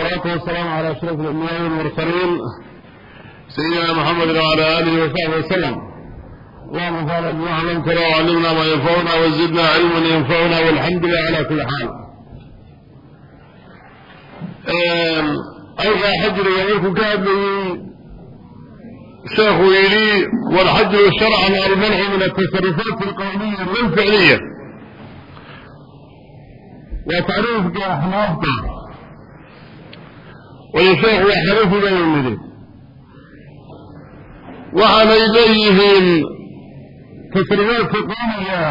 والصلاة والسلام على أشرف الأنبياء والمرسلين سيدنا محمد وعلى آله وصحبه وسلم اللهم انفعنا بما علمتنا وعلمنا ما ينفعنا وزدنا علما ينفعنا والحمد لله على كل حال أيضا حجر يقول كتاب شيخ ويلي والحجر شرعا المنع من التصرفات القولية والفعلية وتعريف wayasaacu waxabahu bay yimideen waxaanay leeyihiin tasribaad taqaaniga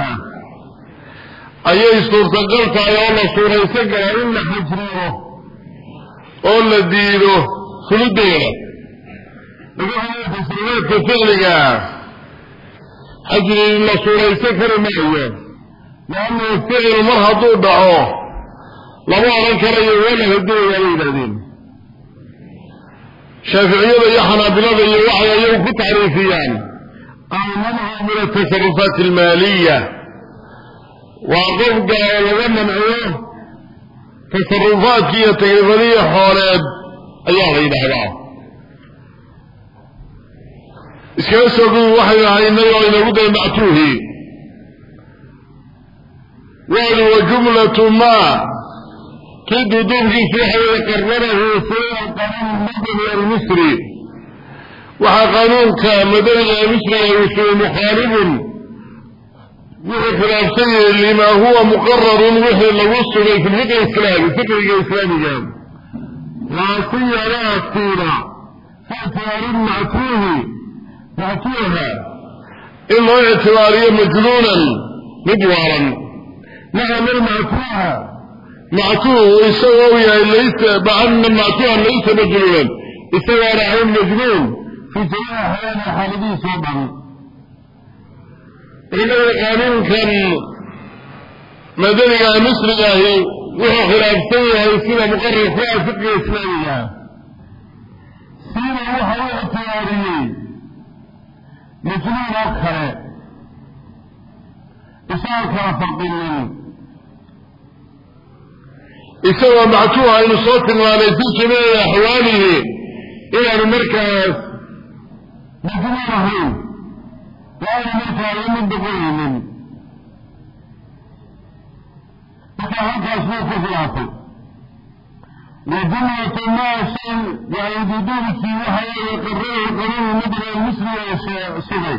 ayay suurtagal tahay oo la suuraysan galaa in la xajriyo oo la diido suludeeda laga tasribaadka fiqliga ah xajri la suuraysan kara maayo laanna ficil mar hadduu dhaco lama odhan karayo wala haduway ay yidhahdeen shaaficiyada iyo xanaabilada iyo waxay ayagu ku tacriifiyaan. Almancu min atasarufaat almaaliya. Waa qofka oo laga manciyo tasarufaadki iyo tagrifadihi xooleed ayaa la yidhaahdaa. Iskaga soo gubi waxaynu oo inagu day mactuuhi. Wali wa jumlatu maa kii duduubkiisu waxa weye qararahu fiiha qanuun madani almisri waxaa qanuunka madaniga misriga uu sugay mukhaalibun wuxuu khilaafsan yahay lima huwa muqararun wixii lagu sugay fi islaami fiqiga islaamiga. Laasiyalaatiina fi ictibaarin mactuuhi mactuuha. In loo ictibaariyo majnuunan mid waalan maca min mactuuha mactuuh isagoo yahay laysa bacana mactuuhan laysa majnuunan isagoona ahayn majnuun. Fi jamiici xayaani xaaladihiisoo dhan inagoo qaanuunkan madaniga misriga ahi wuxuu khilaafsan yahay sida muqarar ku ah fiqiga islaamiga. Siina waxa u ictibaariyey. Majnuun oo kale. Isagoo kala fardinin isagoo mactuuha aynu soo tilmaanay fi jamiici axwaalihi inaanu markaas majnuun ahayn. Waana markaa lamin boqoynin markaa halkaas wuu ku khilaafay wa jumlatu maa shay yani duduubkii waxa weeye qararahu qanuunu madina misriga sugay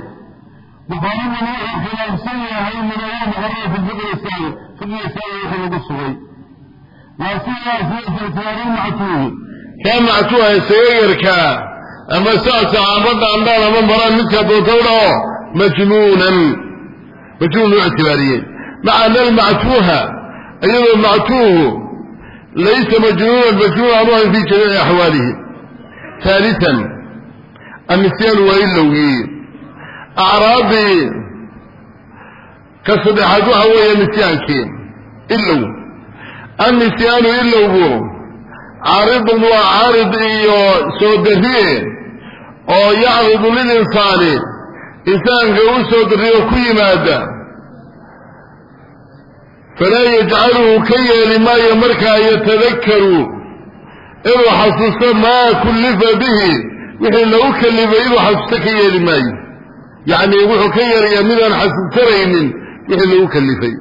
muqaalibun wuxuu khilaafsan yahay minawaa muqarara fi fiqi islaami islaami wixii lagu sugay laasiyaas fi ictibaarin mactuuhi kaa mactuuha isaga yarkaa. Ama saasa aabadda andhaan ama maraan midkaa doonta u dhaco majnuunan. Majnuun u ictibaariyey. Maca ana almactuuha iyadoo mactuuhu laysa majnuunan majnuun aanu ahayn fi jamiici axwaalihi. Haalian annisyaanu waa ilowgii acraadii ka saddexaad waxa weeye nisyaankii ilow annisyaanu ilowgu caaridun waa caarid iyo soo dariye oo yacridu lilinsaani insaanka u soo dariyo ku yimaada. Falaa yajcaluhu ka yeeli maayo markaa yatadakaru inuu xasuusto maa kullifa bihi. Wixii lagu kalifay inuu xasuusto ka yeeli maayo. Yacni wuxuu ka yeelayaa midaan xasuusanaynin wixii lagu kalifay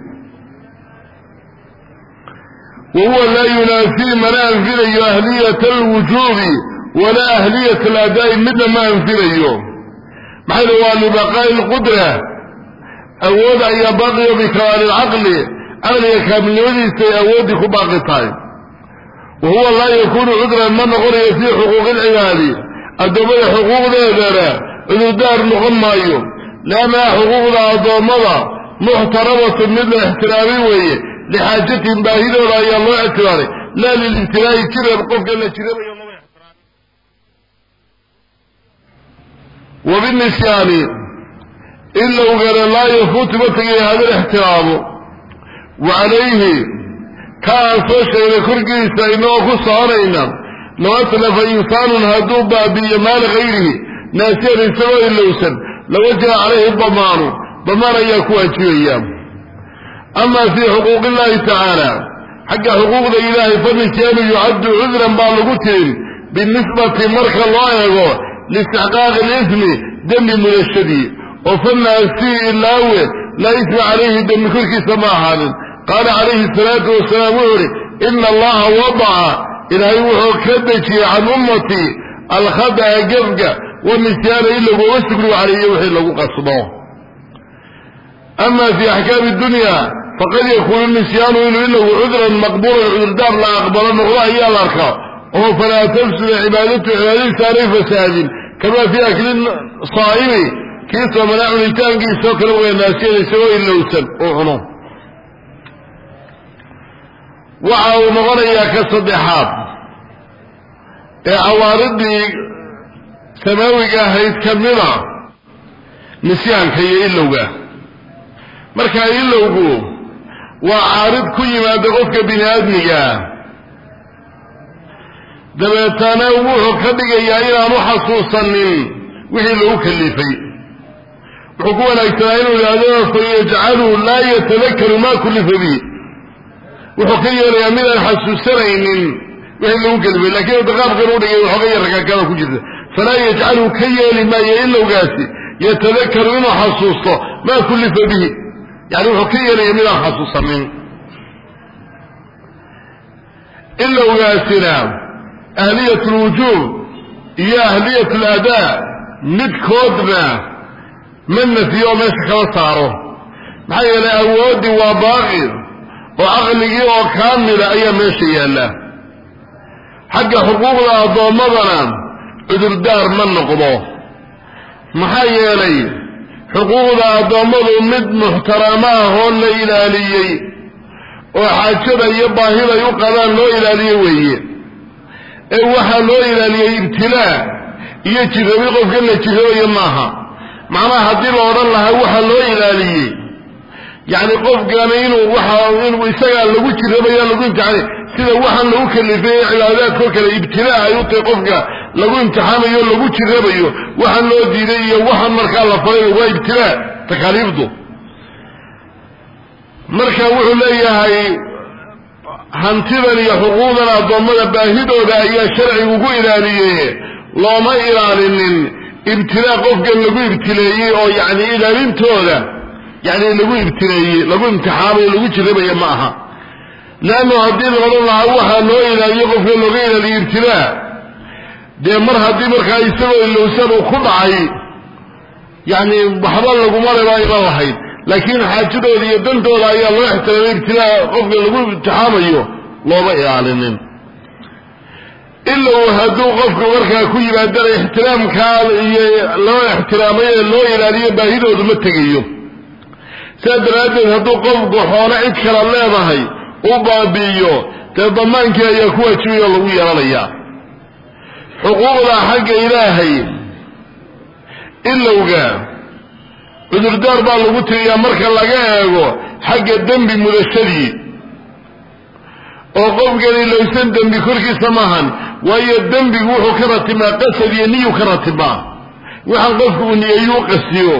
wa huwa laa yunaafii mana anfinayo ahliyata alwujuubi walaa ahliyata aladaa'i midna ma anfinayo maxaa yidhi waa libaqaa'i lqudra awood ayaa baaqiyo bikamaali lcaqli caqliga kaamilnimadiisay awooddii ku baaqi tahay wa huwa laa yakuunu cudran ma noqonayo fii xuquuqi ilcibaadi addoommada xuquuqdeedana cudurdaar noqon maayo liannaha xuquuqda addoommada muxtaramatun mid la ixtiraami weeye lixaajatin baahidooda ayaa loo ictibaaray laa lilibtilaa'i jirab qofka la jirabayo lama ixtiraami wabinisyaani ilowgana laa yafuutu ma tegaya hada lixtiraamu wa calayhi ka aan soo sheegnay korkiisa inagoo ku soconayna low atlafa insaanun hadduu baabi'iyo maala hayrihi naasiyan isagoo ilowsan lawajaba calayhi damaanu damaan ayaa ku ama fii xuquuq illahi tacaala xagga xuquuqda ilaahay fanisyaanu yucaddu cudran baa lagu tirin binisbati marka loo eego liistixqaaqi lismi dembi mudashadii oo fanaasi ilaawe laa isma calayhi dembi korkiisa ma ahaanin. Qaala calayhi salaatu wasalaam wuxuu uhi ina allaha wadaca ilaahay wuxuu ka dejiyey can ummatii alkhada'a gefga wanisyaana in laguma sugri calayyo wixii lagu qasbo ama fi axkaami dunya faqad yakuunu nisyaanu inuu ilagu cudran maqbuulan cudurdaar la aqbalo noqdo ayaa la arkaa oo falaa tafsuda cibaadatu cibaadadiisa aanay fasaadin kama fii akli saa'imi kii soomanaa cunitaankiisao kale waya naasiyada isagoo ilowsan uu cuno waxa uu noqonayaa ka saddexaad ee cawaaridii samaawiga ahayd ka nisyaanka iyo ilowga markaa ilowgu waa caarid ku yimaada qofka bini aadmigaa dabeetana wuxuu ka dhigayaa inaanu xasuusanin wixii lagu kalifay wuxuu ku wanaagsanaa inuu idhaahdo fayajcalu laa yatadakaru ma kullifa bi. Wuxuu ka yeelayaa midaan xasuusanaynin wixii lagu kalifay lakiin daqaabkan u dhigay waxooga yar rakaakada ku jirta. Falaa yajcalu ka yeeli maayo ilowgaasi. Yatadakaru inuu xasuusto maa kullifa bihi yani wuxuu ka yeelaya midaan xasuusanin. Ilowgaasina ahliyat lwujuub iyo ahliyat aladaa midkoodna ma nafiyo oo meesha kala saaro. Maxaa yeelay awooddii waa baaqi oo caqligii oo kaamila ayaa meesha yaalla. Xagga xuquuqda addoommadana cudurdaar ma noqdo. Maxaa yeelay xuquuqda addoommadu mid muxtaramo ah oo la ilaaliyey oo xaajada iyo baahiday u qabaan loo ilaaliye weeye. Ee waxaa loo ilaaliyey ibtilaa iyo jirabi qofkan la jirabayo maaha. Macnaha haddii la odhan lahaa waxaa loo ilaaliyey yacni qofkani inuu waxa inuu isagaa lagu jirabaya lagu imtixaanay sida waxaan lagu kalifay cibaadaadkoo kale ibtilaa ay u tahay qofka lagu imtixaamayo lagu jirabayo waxaan loo diiday iyo waxaan markaa la faray waa ibtilaa takaaliifdu. Marka wuxuu leeyahay hantidan iyo xuquuqdan addoommada baahidooda ayaa sharcigu ugu ilaaliyey looma ilaalinin ibtilaa qofkan lagu ibtileeyey oo yacni ilaalintooda yacni lagu ibtileeyey lagu imtixaamayo lagu jirabaya ma aha leannu haddii la odhan lahaa waxaa loo ilaaliyo qofka looga ilaaliyo ibtilaa dee mar haddii markaa isagoo ilowsan uu ku dhacay yacni waxba laguma lebaa iman lahayd. Laakiin xaajadooda iyo dantooda ayaa loo ixtiraamay ibtilaa qofka lagu imtixaamayo looma ilaalinin. Ilow hadduu qofku markaa ku yimaadana ixtiraamkaa iyo loo ixtiraamay ee loo ilaaliyo baahidoodu ma tegayo. Sidaa daraaddeed hadduu qofku xoolo cid kala leedahay u baabi'iyo dee damaankii ayaa ku waajibaya oo lagu yeelanayaa. Xuquuqda xagga ilaahay ilowga cudurdaar baa lagu tiriyaa marka laga eego xagga dembi mudashadii. Oo qofkan ilowsan dembi korkiisa maahan waayo dembigu wuxuu ka ratibmaa qasad iyo niyu ka ratibmaa waxaan qofku uu niyeeyuu qasiyo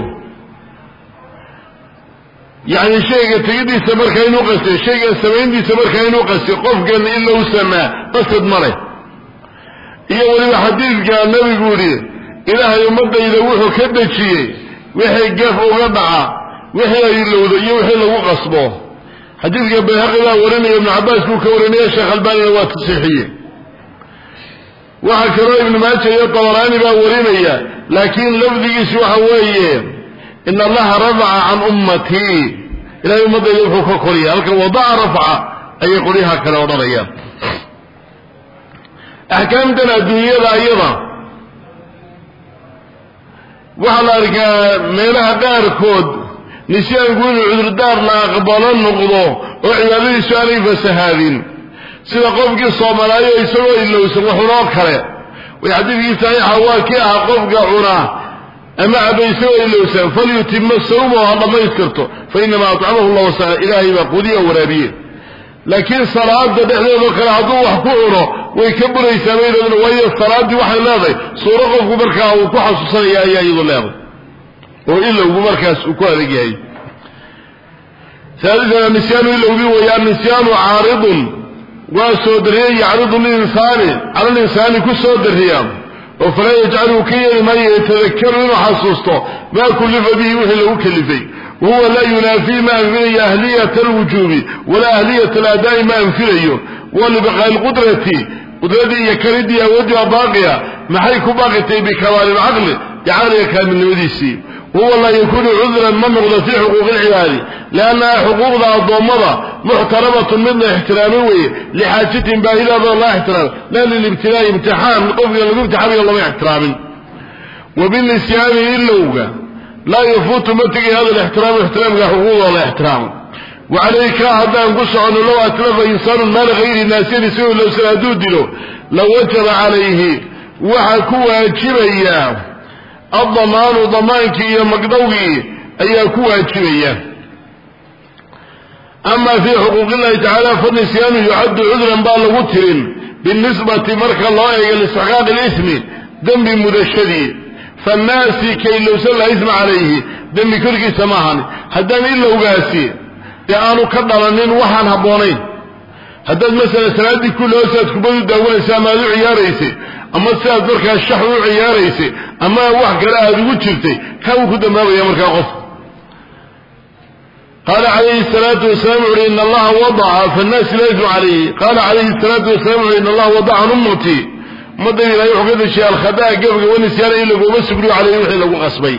yacni shayga tegidiisa markaa inuu qasiyo shayga samayntiisa markaa inuu qasiyo qofkan ilowsanaa qasad ma leh. Iyo weliba xadiidka nabigu yihi ilaahay ummadayda wuxuu ka dejiyey wixii gaf uga dhaca wixii ay ilowdo iyo wixii lagu qasbo. Xadiidka bayhaqi baa warinaya ibnu cabaas buu ka warinaya sheekh albaanina waa tasiixiye waxaa kaloo ibnu maaja iyo tabaraani baa warinaya laakiin lafdigiisi waxa weeye in allaha rafaca can ummatii ilahay ummadayda wuxuu ka koriya halkan wadaca rafca ayay qoryaha kale odhanayaan. Axkaamtan adduunyada ayada. Waxaa la arkaa meelaha qaarkood nisyaanku inuu cudurdaar la aqbalo noqdo oo cibaadadiisu aanay fasahaadin. Sida qofkii soomalaayo isagoo ilowsan waxunoo kale. Way xadiidkii saxiixa waa kii ahaa qofka cunaa ama caba isagoo ilowsan falyutima sawmahu ha dhammaystirto. Fa inamaa atcamahu llah wasala ilaahay baa qudiya waraabiye. Laakiin salaada dhexdeedoo kale hadduu wax ku cuno way ka buraysaa baydadna waayo salaaddii waxay leedahay suuro qofku markaa uu ku xasuusanaya ayaa iyadu leedahay. Oo ilowgu markaas uu ku adag yahay. Saadisana nisyaanu ilowgi weeye annisyaanu caaridun. Waa soo dariyey yacridu linsaani cala linsaani ku soo dariya oo falaa yajcalu ka yeeli maayo yatadakaru inuu xasuusto maa kullifa bihi wixii lagu kalifay. Wahuwa laa yunaafii ma anfinayo ahliyata alwujuubi walaa ahliyata alaadaa'i ma anfinayo. Walibqaa'i lqudrati qudradii iyo karidii awooddii waa baaqiya maxay ku baaqitay bikamaali lcaqli caqliga kaamilnimadiisii wahuwa laa yakunu cudran ma noqdo fii xuquuqi lcibaadi liannaha xuquuqda addoommada muxtaramatun mid la ixtiraamay weeye lixaajatin baahidaadoo la ixtiraam la lilibtilaa'i imtixaan qofka lagu imtixaamiyo lama ixtiraamin. Wa binisyaani ilowga laa yafuutu ma tegay hada lixtiraamu ixtiraamka xuquuqdoo la ixtiraamo. Wacalayka haddaan ku soconno low atlafa insaanu maala hayri naasiyan isagoo lowsan hadduu dilo lawajaba calayhi waxaa ku waajibaya addamaanu damaankii iyo magdhowgii ayaa ku waajibaya. Ama fii xuquuq illahi tacaala fanisyaanu yucaddu cudran baa lagu tirin binisbati marka loo eego liistixqaaqi lismi dembi mudashadii. Fannaasi kay lowsan laa isma calayhi dembi korkiisa maahan haddaan ilowgaasi dee aanu ka dhalanin waxaan habboonayn. Haddaad masala salaaddii kulli hoosaad kubadu daawanaysa ama aad u ciyaaraysay ama sidaad markaa shax u ciyaaraysay ama wax kale aad ugu jirtay kaa wuu ku dambaabaya markaa qof. Qaala calayhi salaatu wasalaam wuxuhi in allaha wadaca fannaasi laa calayhi. Qaala calayhi salaatu wasalam wuxuhi in allaha wadaca can ummatii ummadayda ilahay wuxuu ka dejiyay alkhadaa gabga wanisyaana in lagooma sugriyo calayhi wixii lagu qasbay.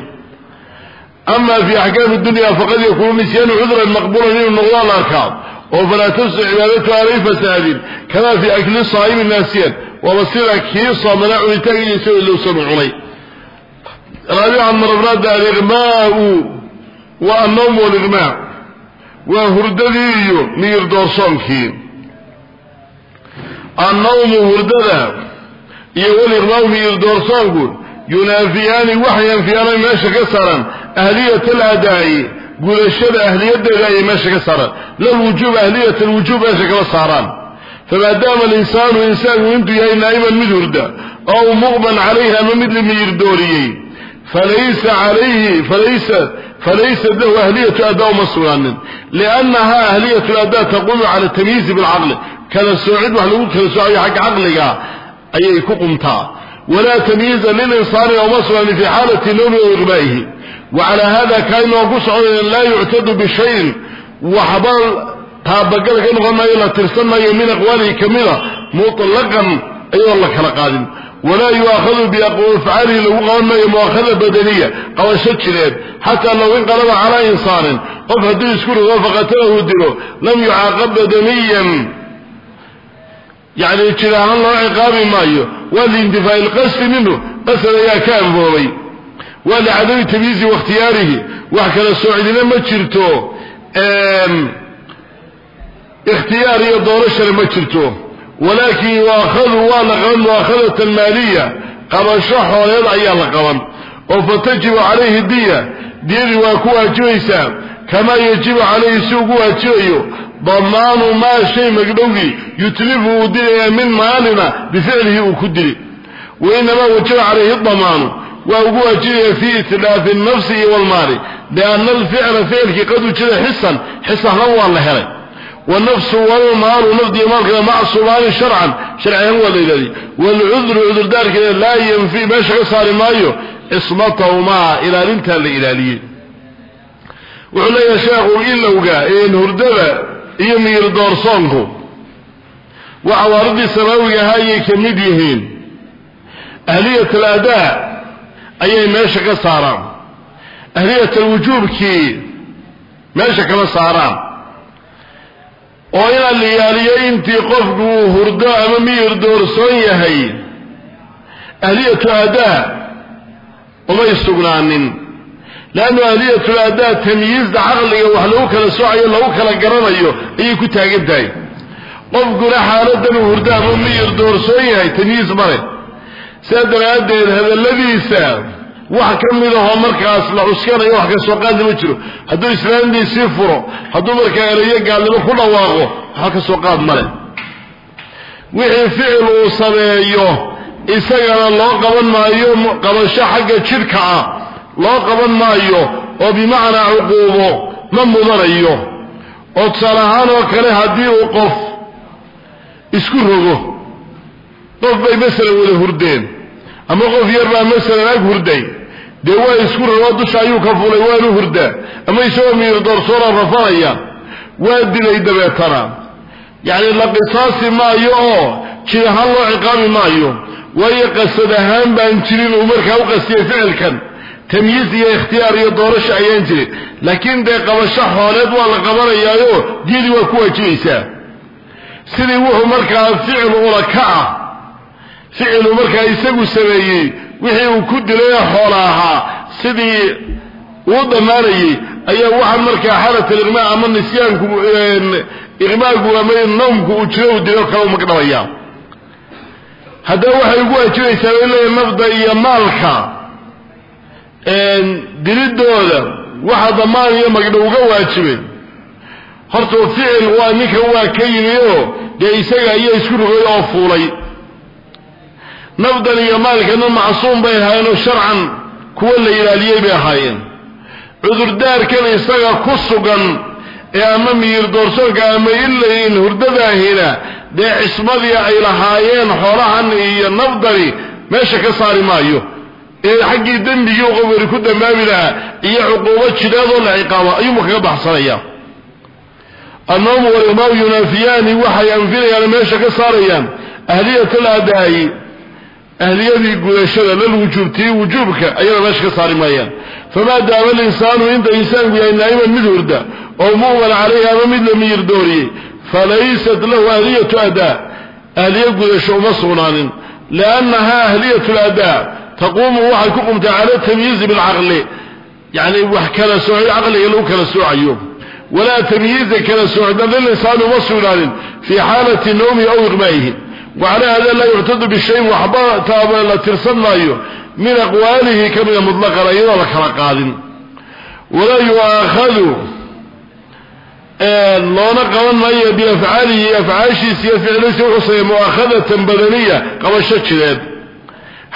Ama fi axkaami dunya faqad yakuunu nisyaanu cudran maqbuulan inuu noqdo la arkaa oo falaa tafsu cibaadatu aanay fasaadin kama fi akli saa'imi naasiyan waaba sida kii soomana cunitaankiisa isagoo lowsan u cunay. Raabican marafraada aliqmaau wa annawm waliqmaa waa hurdadii iyo miyir doorsoonkii annawmu hurdada iyo waliqmaau miyir doorsoonku yunaafiyaani waxay anfiyaanay meesha ka saaran ahliyat aladaa'i gudashada ahliyadeeda ayay meesha ka saaraan lalwujuub ahliyat alwujuub meesha kama saaraan famaadaama alinsaanu insaanku intuu yahay naa'iman mid hurda ow muqban calayhi ama mid la miyir dooriyey falaysa calayhi falaysa falaysat lahu ahliyatu adaa uma sugnaanin liannaha ahliyatu ladaa taquumu cala tamyiizi bilcaqli kala soocid wax lagu kala soocayo xagga caqliga ayay ku qumtaa walaa tamyiiza lilinsaani uma sugnaanin fi xaalati nawmi o iqbaa'ihi wacalaa hada kainoo ku soconaya laa yuctadu bishayin waxba taabagal ka noqon maayo la tirsan maayo min aqwaalihi kamida mutlaqan ayadoo la kala qaadin. Walaa yu'aakhadu biafcaalihi lagu qaban maayo mu'aakhada badaniya qabasho jireed. Xataa low inqalaba calaa insaanin qof hadduu isku rido faqatalahu dilo lam yucaaqab badaniyan. Yani jir ahaan loo ciqaabi maayo waa liintifaa'i lqasdi minhu qasad ayaa ka anfoobay. Waa licadami tamyiizi wakhtiyaarihi wax kala soocidina ma jirto ikhtiyaar iyo doorashana ma jirto. Walaakin yuaakhadu waa la qaban mu'aakhadatan maaliya. Qabasho xooleed ayaa la qaban. Oo fatajibu calayhi diya. Diyadii waa ku waajibaysaa kamaa yajibu calayhi si ugu waajibayo. Damaanu maa shay magdhowgii yutlifu uu dilaya min maalina bificlihi uu ku dili. Wainamaa wajaba calayhi damaanu waa ugu waajibaya fii itlaafi nafsi iyo walmaali lianna alficla ficilkii qad wujida xisan xisahna waa la helay wanafsu walmaalu nafdiyo maalkeeda macsuumaani sharcan sharcihan waa la yidhahday waalcudru cudurdaarkeeda laa yanfi meesha ka saari maayo cismatahumaa ilaalintaa la ilaaliyey wuxuu leeyahay sheekhu ilowga hurdada iyo miyir doorsoonku waxa waaridii samaawiga ahaa ayay ka mid yihiin. Ahliyat aladaa ayay meesha ka saaraan. Ahliyat alwujuubkii meesha oo inaan la yaaliyo intii qofku uu hurdo ama miyir doorsoon yahay. Ahliyatu adaa umay sugnaanin. Leannu ahliyatu adaa tamyiizda caqliga wax lagu kala soocayo lagu kala garanayo ayay ku taagan tahay. Qofkuna xaaladan uu hurdo ama miyir doorsoon yahay tamyiiz male sidaa daraaddeed hadalladiisa wax ka mid ahoo markaas la cuskanayo wax ka soo qaadna ma jiro. Hadduu islaamdiisii furo hadduu markaa erayo gaalnimo ku dhawaaqo waxba ka soo qaad male wixii ficil uu sameeyo isagana loo qaban maayo qabasho xagga jidhka ah. Loo qaban maayo oo bimacnaa cuquubo ma mudanayo. Oo tusaale ahaan oo kale haddii uu qof isku rogo qof bay masalan wada hurdeen. Ama qof yar baa masalan ag hurday dee waa isku rogo dusha ayuu ka fulay waanu hurdaa. Ama isagoo miir doorsoona rafanaya waa dilay dabeetana. Yacni la qisaasi maayo oo jir ahaan loo ciqaabi maayo waayo qasad ahaan baan jirin uu markaa u qastiyey ficilkan. Tamyiis iyo ikhtiyaar iyo doorasho ayaan jirin. Laakiin dee qabasho xooleed waa la qabanayaayo diyadii waa ku waajibaysaa sidii wuxuu markaa ficil ula ka ah. Ficilu markaa isagu sameeyey wixii uu ku dilay xoola sidii uu dhammaanayey ayaa waxaan markaa xalat aliqmaa ama nisyaanku iqmaagu ama nawmku uu jiro uu dilo kale magdhabaya haddaba waxay ugu waajibaysaa bay leeyahay nafda iyo maalka dilidooda waxa damaan iyo magdhow uga waajibay. Horta ficil waa ninka waa ka yimi dee isaga ayaa isku rogay oo fuulay nafdan iyo maalkana macsuum bay ahaayeenoo sharcan kuwa la ilaaliyey bay ahaayeen. Cudurdaarkan isaga ku sugan ee ama miyir doorsoonka ama ilain hurdadaahina dee cismadii ay lahaayeen xoolahan iyo nafdani meesha ka saari maayo. Ee xaggii dembigii u qofweri ku dambaabi lahaa iyo cuquubo jidheedoo la ciqaabo ayuuba kaga baxsanaya. Annawmu waliqmaau yunaafiyaani waxay anfinayaan meesha ka saarayaan. Ahliyat aladaa'i ahliyadii gudashada lalwujuubtii wujuubka ayana meesha ka saari maayaan. Famaa daama linsaanu inta insaanku yahay naa'iman mid hurda oo mu'man calayhi ama mid la miyir dooriyey falaysat lahu ahliyatu adaa. Ahliye gudasho uma sugnaanin. Liannahaa ahliyatu ladaa taquumu waxay ku qumtay cala tamyiizi bilcaqli. Yacni wax kala soocay caqliga lagu kala soocayo. Walaa tamyiiza kala soocda lilinsaani uma sugnaanin. Fii xaalati nawmihi aw iqmaa'ihi wacala hada laa yuctadu bishayin waxba taaba la tirsan maayo. Min aqwaalihi ka mida mutlaqan iyadoo la kala qaadin. Walaa yu'aakhadu loona qaban maayo biafcaalihi afcaashiisa iyo ficliisa wuxuu sameeye mu'aakhadatan badaniya qabasho jireed.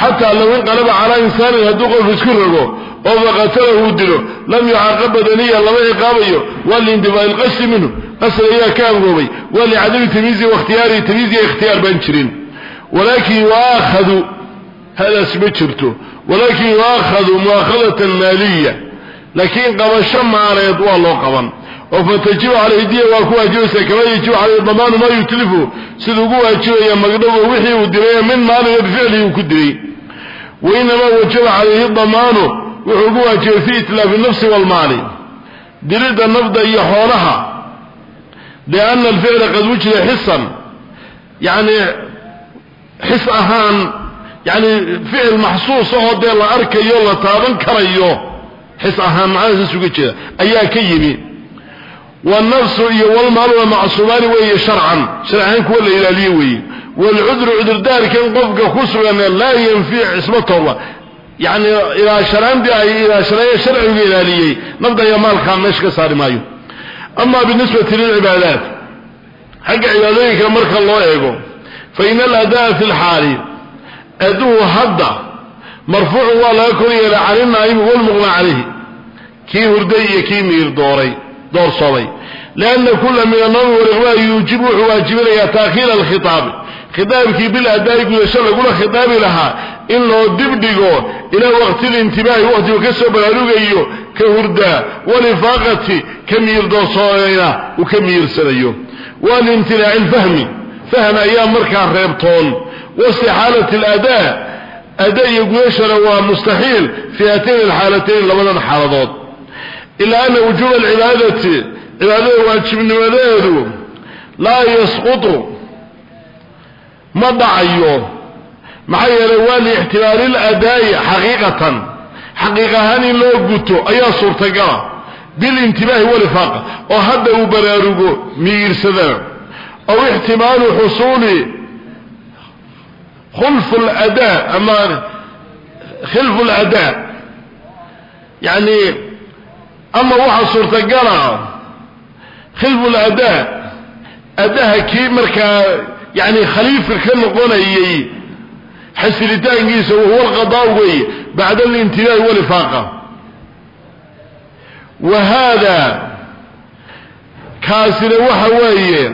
Xataa low inqalaba calaa insaanin hadduu qof isku rogo oo faqatalahu dilo lam yucaaqab badaniya lama ciqaabayo waa liindibaa'i lqasdi minhu qasd ayaa ka angoobay waa licadami tamyiizi wakhtiyaarihi tamyiiziya ikhtiyaar baan jirin. Walaakin yuaakhadu hadaas ma jirto walaakin yuaakhadu mu'aakhadatan maaliya laakiin qabasho maaleed waa loo qaban. Oo fatajibu calayhi diya waa ku waajibaysaa kama yajibu calayhi damaanu maa yutlifu siduu ugu waajibaya magdhowo wixii uu dilay min maaliga bificlihi uu ku dilay. Wainamaa wajaba calayhi damaanu wuxuu ugu waajibay fi itlaafi nafsi waalmaali dilidda nafda iyo xoolaha. Lianna alficla qad wujida xisan yacni xis ahaan yacni ficil maxsuus ahoo dee la arkayo la taaban karayo xis ahaan macnahaas uga jeeda ayaa ka yimi. Wannafsu iyo walmaaluna macsuumaani weeye sharcan. Sharcahaan kuwa la ilaaliye weeye. Waalcudru cudurdaarkan qofka ku sugan laa yanfi cismatooda yacni ilaashanaantii ay ilaashanaya sharcigu ilaaliyey nafda iyo maalkaa meesha ka saari maayo. Ama binisbati lilcibaadaat xagga cibaadooyinka marka loo eego fa ina aladaa fi lxaali aduhu hadda marfuucun waa laga kor yeelay cani naa'imi walmuqna calayhi. Kii hurday iyo kii miir dooray doorsoomay lianna kula min annawmi waliqmaa yuujibu wuxuu waajibinayaa taakhiira khitaabkii bil adaa'i gudasho lagula khitaabi lahaa in loo dibdhigo ilaa waqtilintibaahi waqtigu ka soo baraarugayo ka hurdaa walifaaqati ka miir doorsoonayna uu ka miirsanayo walimtinaaci lfahmi fahm ayaa markaa reebtoon waistixaalati aladaa ada iyo gudashana waa mustaxiil fii hatayn alxaalatayn labadan xaaladood. Ilaa ana wujuuba alcibaadati cibaadada waajibnimadeedu laa yasqutu ma dhacayo. Maxaa yeelay waa liixtimaali ladaa'i xaqiiqatan. Xaqiiq ahaan in loo guto ayaa suurtagala bilintibaahi walifaaqa oo hadda uu baraarugo miyiirsadana aw ixtimaalu xusuuli khulfu ladaa ama khilfu ladaa yacni ama waxaa suurtagala khilfu ladaa adaha kii markaa yani khaliifka ka noqonayay xasilitaankiisa wahuwa alqadaa weeye bacda alintibaahi walifaaqa. Wa haada kaasina waxa weeye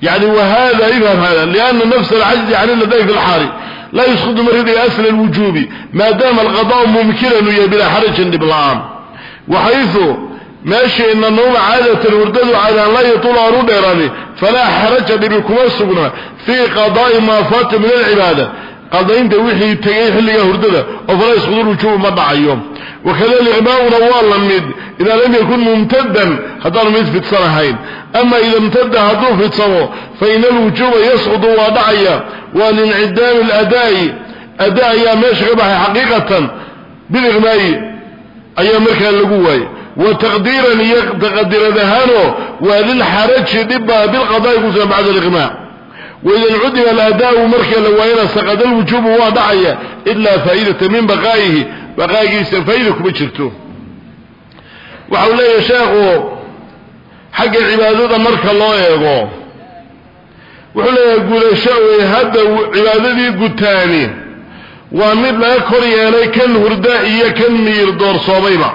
yani wahada ifham hada liana nafsa alcajzi can iladaai fi lxaali laa yusqudu maridiga asla lwujuubi maadaama alqadaau mumkinan u yahay bilaa xarajin dhib la'aan. Waxaysu meesheena nawma caadatan hurdadu caadaan laa yatulu aan u dheerani falaa xaraja dhibi kuma sugna. Fii qadaa'i maa faata min alcibaada. Qadaynta wixii tegay xilliga hurdada oo falaa yasqudu lwujuubu ma dhacayo. Wakada liqmaa'una waa la mid. Idaa lam yakun mumtadan haddaanu mid fidsan ahayn. Ama ida imtada hadduu fidsamo fa ina alwujuuba yasqudu waa dhacaya. Waa liincidaami aladaa'i. Adaa ayaa meesha ka baxay xaqiiqatan. Biliqmaa'i ayaa markaa lagu waayey wa taqdiiran iyo taqdirad ahaano waa lilxaraji dhibba bilqadaai kusugan bacda aliqmaa waida incudima aladaau marka la waayana saqada alwujuubu waa dhacaya ilaa faa'idata min baqaa'ihi baqaa'igiisa faa'ida kuma jirto. Waxau leeyahay sheekhu xagga cibaadada marka loo eego wuxuu leeyahay gudasho wey hadda cibaadadii gutaani waa mid laga kor yeelay kan hurda iyo kan miir doorsoomayba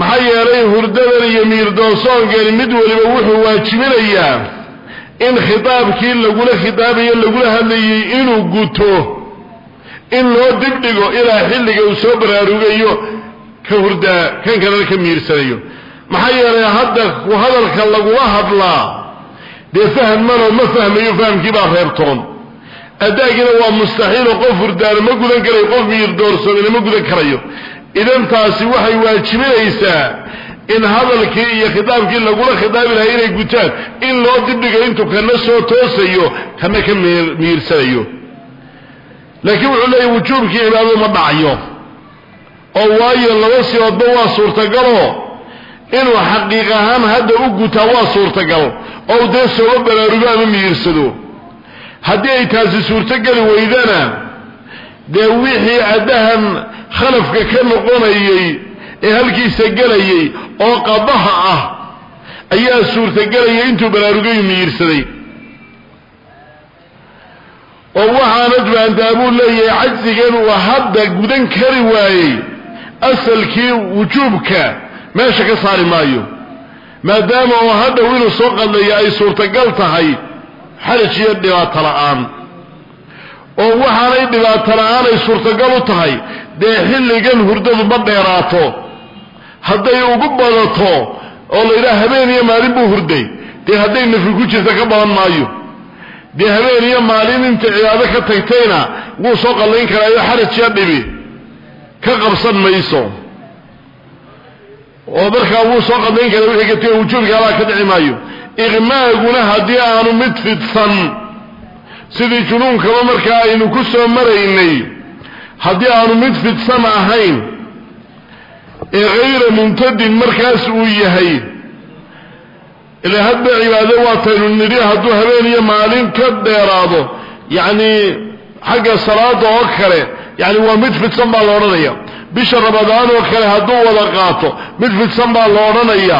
maxaa yeelay hurdadan iyo miir doorsoonkani mid waliba wuxuu waajibinayaa in khitaabkii lagula khitaabayo lagula hadlayay inuu guto in loo dibdhigo ilaa xilliga uu soo baraarugayo ka hurdaa kan kalena ka miirsanayo. Maxaa yeelay hadda hadalka lagula hadlaa dee faham manoo ma fahmayo fahamkii baa reebtoon addaagina waa mustaxiiloo qof hurdaana ma gudan karayo qof miir doorsoomina ma gudan karayo idan taasi waxay waajibinaysaa in hadalkii iyo khitaabkii lagula khitaabi lahay inay gutaan in loo dibdhigo intuu kana soo toosayo kana ka miirsanayo. Laakiin wuxuu leeyahy wujuubkii cibaadadu ma dhacayo oo waayo laba siboodba waa suurtagaloo inuu xaqiiq ahaan hadda u gutaa waa suurtagal. Oo dee sooba baraarugo ama miyirsado haddii ay taasi suurtogeli weydana dee wixii addahan khalafka ka noqonayay ee halkiisa gelayay oo qadaha ah ayaa suurtagelaya intuu baraarugayu miyirsaday oo waxaanad fahantaa buu leeyahay cajsigan uu hadda gudan kari waayey asalkii wujuubka meesha ka saari maayo. maadaama oo hadhow inuu soo qadlayo ay suurtagal tahay xaraj iyo dhibaato la'aan. oo waxaanay dhibaato la'aan ay suurtagal u tahay dee xilligan hurdadu ma dheeraato. Hadday ugu badato oo la yidhaha habeen iyo maalin buu hurday dee hadday nafri ku jirta ka badan maayo. Dee habeen iyo maalin inta cibaado ka tagtayna wuu soo qallayn karaayo xaraj iyo dhibi. Ka qabsan mayso. Oo markaa wuu soo qadayn kara wixii katiga wujuubka alaa ka dhici maayo. Iqmaaguna haddii aanu mid fidsan sidii junuunkaba markaa aynu ku soo maraynay haddii aanu mid fidsan ahayn ee hayra mumtadin markaas uu yahay ila hadba cibaado waataynu nidhi hadduu habeen iyo maalin ka dheeraado yacni xagga salaada oo kale yani waa mid fidsan baa la odhanaya. Bisha ramadaan oo kale hadduu wada qaato mid fidsan baa la odhanaya.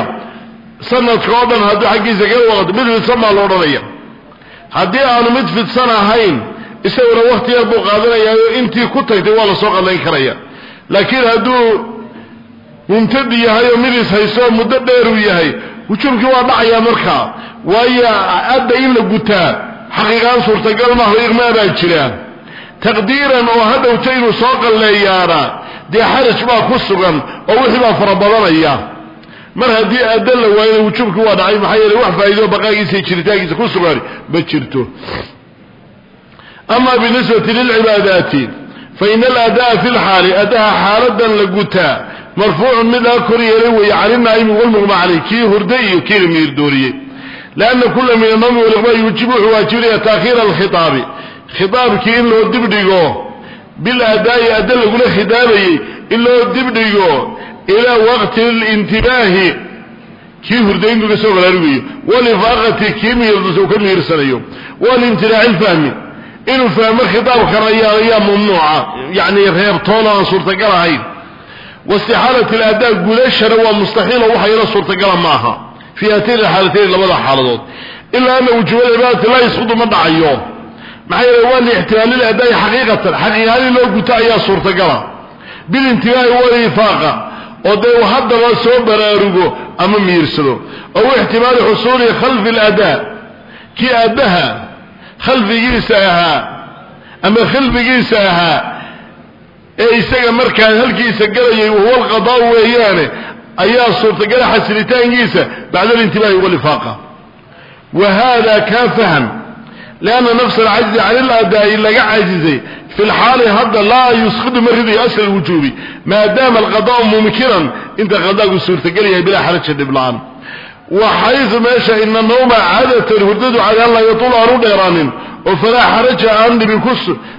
Sanadka oo dhan hadduu xaggiisa kaga waqato mid fidsan baa la odhanaya. Haddii aanu mid fidsan ahayn isaguna wakti yar buu qaadanayaayo intii ku tagtay waa la soo qadayn karaya. Laakiin hadduu mumtadi yahay oo midis hayso muddo dheer uu yahay wujuubkii waa dhacayaa markaa waayo adda in la gutaa xaqiiqaan suurtagal maaho iqmaa baa jira. Taqdiiran oo hadhowta inuu soo qalleeyaana dee xaraj baa ku sugan oo wixii baa fara badanaya. Mar haddii adda la waayana wujuubkii waa dhacay maxaa yeele wax faa'iido baqaagiisa iyo jiritaankiisa ku sugan ma jirto ama binisbati lilcibaadaati fa ina alaada'a fi lxaali addaha xaaladan la gutaa marfuucun mid laga kor yeelay weeye cani naa'imi walmuqma caleyh kii hurday iyo kii la miirdooriyey lianna kula min annawmi waliqma yuujibu wuxuu waajibinaya taakhiira alkhitaabi khitaabkii in loo dibdhigo biladaa'i adda lagula khitaabayey in loo dibdhigo ilaa waqti lintibaahi kii hurday intuu ka soo baraarugayo walifaaqati kii miirdusa uu ka miirsanayo walimtinaaci lfahmi inuu fahmo khitaabkan ayaa ayaa mamnuuca yacni reebtoon oo aan suurtagal ahayn. Wastixaalati aladaa gudashana waa mustaxiilo waxa yala suurtagala ma aha fii haatayni alxaalatayn labada xaaladood. Ilaa ana wujuuba cibaadati laa yasqudu ma dhacayo. Maxaa yeele waa liixtimaali ladaa'i xaqiiqatan xaqiiqahaan in loo guto ayaa suurtagala. Bilintibaahi walifaaqa oo dee haddaba soo baraarugo ama miirsado. Ow ixtimaali xusuuli khalfi aladaa kii aabbaha khalfigiisa ahaa ama khalfigiisa ahaa ee isaga markaa halkiisa galayay wahuwa alqadaa weeyaane ayaa suurtagala xasilitaankiisa bacda alintibaahi walifaaqa wa hada kaa fahm lianna nafsa alcajzi can iladaa'i laga cajizay fi lxaali hadda laa yusqidu ma ridayo asla alwujuubi maadaama alqadaa'u mumkinan inta qadaagu suurtagal yahay bilaa xaraja wa xaysu meesha ina nawma cadatan hurdadu cadaan laa yatuulu aanu dheeraanin. Oo falaa xaraja aan dhibi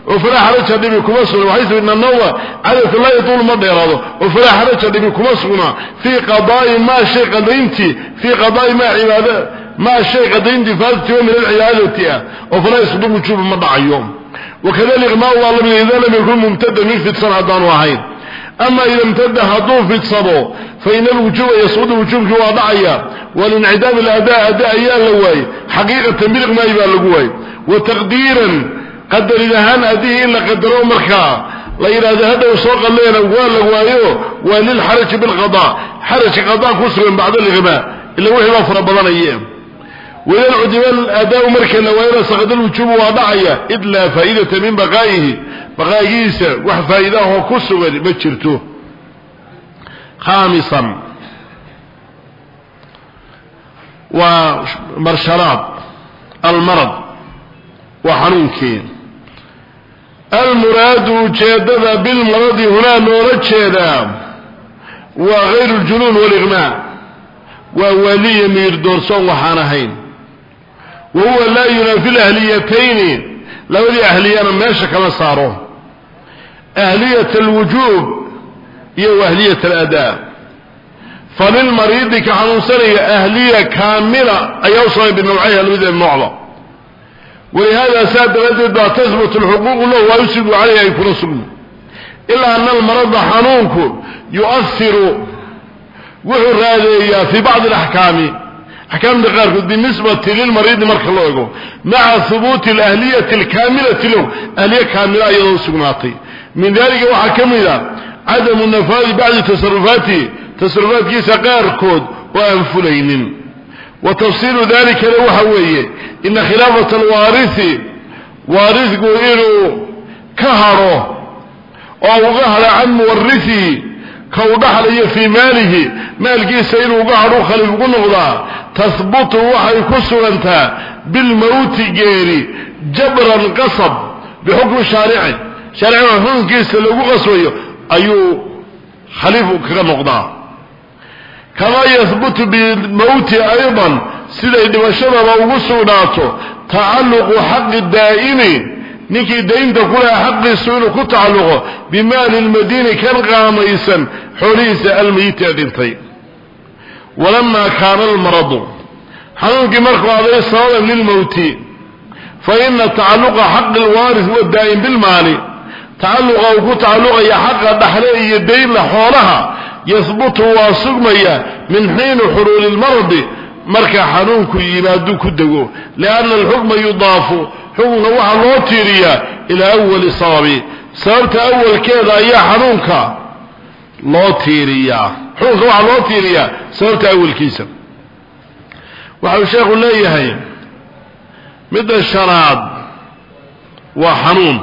oo falaa xaraja dhibi kuma sugna. Waxaysu ina nawma cadatan laa yatuulu ma dheeraado. Oo falaa xaraja dhibi kuma sugna. Fii qadaa'i maa shay qadayntii fii qadaa'i maa cibaada maa shay qadayntii faadati oo min alcibaadati ah. Oo falaa yasqudu wujuuba ma dhacayo. Wakada liqmaau waa la mid ida lam yakun mumtada mid fidsan haddaanu ahayn ama ida imtada hadduu fidsado faina alwujuuba yasqudu wujuubkii waa dhacaya. Walincidaam aladaa ada ayaa la waayey xaqiiqatan biliqmaayi baa lagu waayey wa taqdiiran qadarin ahaan adihii in la qadaro markaa la yidhahdo hadhow soo qalleena waa la waayo waa lilxaraji bilqada xarajka qadaa ku sugan bacda aliqmaa ila wixii baa fara badanaye. Wida cudima aadaau marka la waayana saqada id laa faa'idata min baqaa'ihi baqaa'igiisa wax faa'iidaahoo ku sugan ma jirto. khaamisan. waa marshalaad. almarad. waa xanuunkii almuraadu ujeeddada bilmaradi hunaa loola jeedaa. waa hayru ljunuun waliqmaa waa waaliya miyir doorsoon waxaan ahayn. wa huwa laa yunaafi lahliyatayni labadii ahliyana meesha kama saaro ahliyat alwujuub iyo ahliyat aladaa falilmariidi ka xanuunsanaya ahliya kaamila ayaa u samay binawcayha labadeeda noocda walihada saa daraaddeed baa tahbut alxuquuqu lahu waa yusigu calayhi ay kuna sugmi ilaa ana almarada xanuunku yu'ahiru wuxuu raadeeyaa fii bacdi alaxkaami axkaamta qaarkood binisbati lilmariidi marka loo ego maca hubuuti alahliyati alkaamilati lahu ahliye kaamila iyadoo sugnaatay min dalika waxaa ka mid a cadamu nafaadi bacdi tasarufaatihi tasarufaadkiisa qaarkood oo aan fulaynin. Wa tafsiilu dalikana waxa weeye ina khilaafata alwaarithi waarisku inuu ka hadho oo uga hadha can muwarisihi ka u dhaxlayo fii maalihi maalkiisa inuu uga hadhu khaliif ugu noqdaa tahbutu waxay ku sugantaa bilmowti geeri jabran qasab bixukmi shaarici shaaricina xukunkiisa lagu qasbayo ayuu khaliif kaga noqdaa. Kamaa yahbutu bilmowti aydan siday dhimashadaba ugu sugnaato tacalluqu xaqi daa'imi ninkii daynta ku laha xaqiisu inuu ku tacalluqo bimaali lmadiini kan qaamaysan xoolihiisa almayiti ee dhintay. Walamaa kaana almaradu xanuunkii markuu aday sababan lilmowti fa ina tacalluqa xaqi alwaaris wadaa'im bilmaali tacalluqa uu ku tacalluqaya xaqa dhaxle iyo daynla xoolaha yahbutu waa sugmaya min xiini xuluuli lmaradi marka xanuunku yimaadu ku dego. Lianna alxukma yudaafu xukunka waxaa loo tiiriyaa ilaa awali sababi. Sababta awalkeeda ayaa xanuunka loo tiiriyaa. Xukunka waxaa loo tiiriyaa sababta awalkiisa waxau sheekhu leeyahay midda shanaad waa xanuun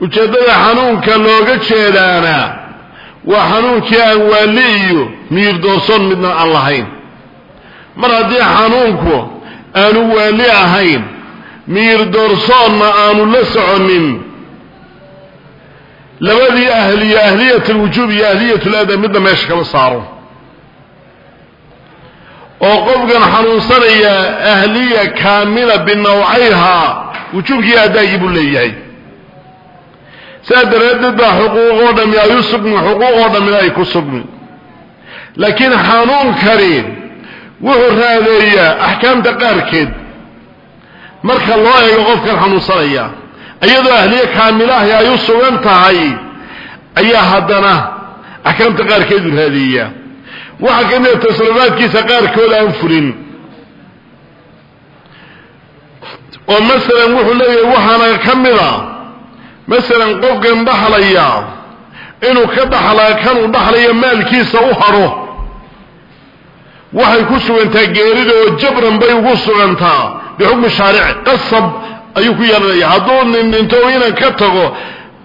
ujeeddada xanuunka looga jeedaana waa xanuunkii aan waali iyo miyir doorsoon midna aan lahayn. Mar haddii xanuunku aanu waali ahayn miyir doorsoonna aanu la soconin labadii ahliya ahliyat alwujuub iyo ahliyat aladaa midna meesha kama saaro. Oo qofkan xanuunsanaya ahliya kaamila binawcayha wujuubkii adaagii buu leeyahay saa daraaddeed baa xuquuqoo dhami ay u sugmi xuquuqoo dhammina ay ku sugmi. Laakiin xanuunkani wuxuu raadeeyaa axkaamta qaarkeed. Marka loo eego qofkan xanuunsanaya iyadoo ahliye kaamilahi ay u sugan tahay ayaa haddana axkaamta qaarkeedu raadeeyaa waxaa ka mida tasrufaadkiisa qaarkood aan fulin oo masalan wuxuu leeyahay waxaana ka mida masalan qofkan dhaxlaya inuu ka dhaxlaa kanuu dhaxlaya maalkiisa u hadho waxay ku sugantaa geerida oo jabran bay ugu sugantaa. Bixukmi shaarici qasab ayuu ku yeelanaya. Hadduu nin dhinto inan ka tago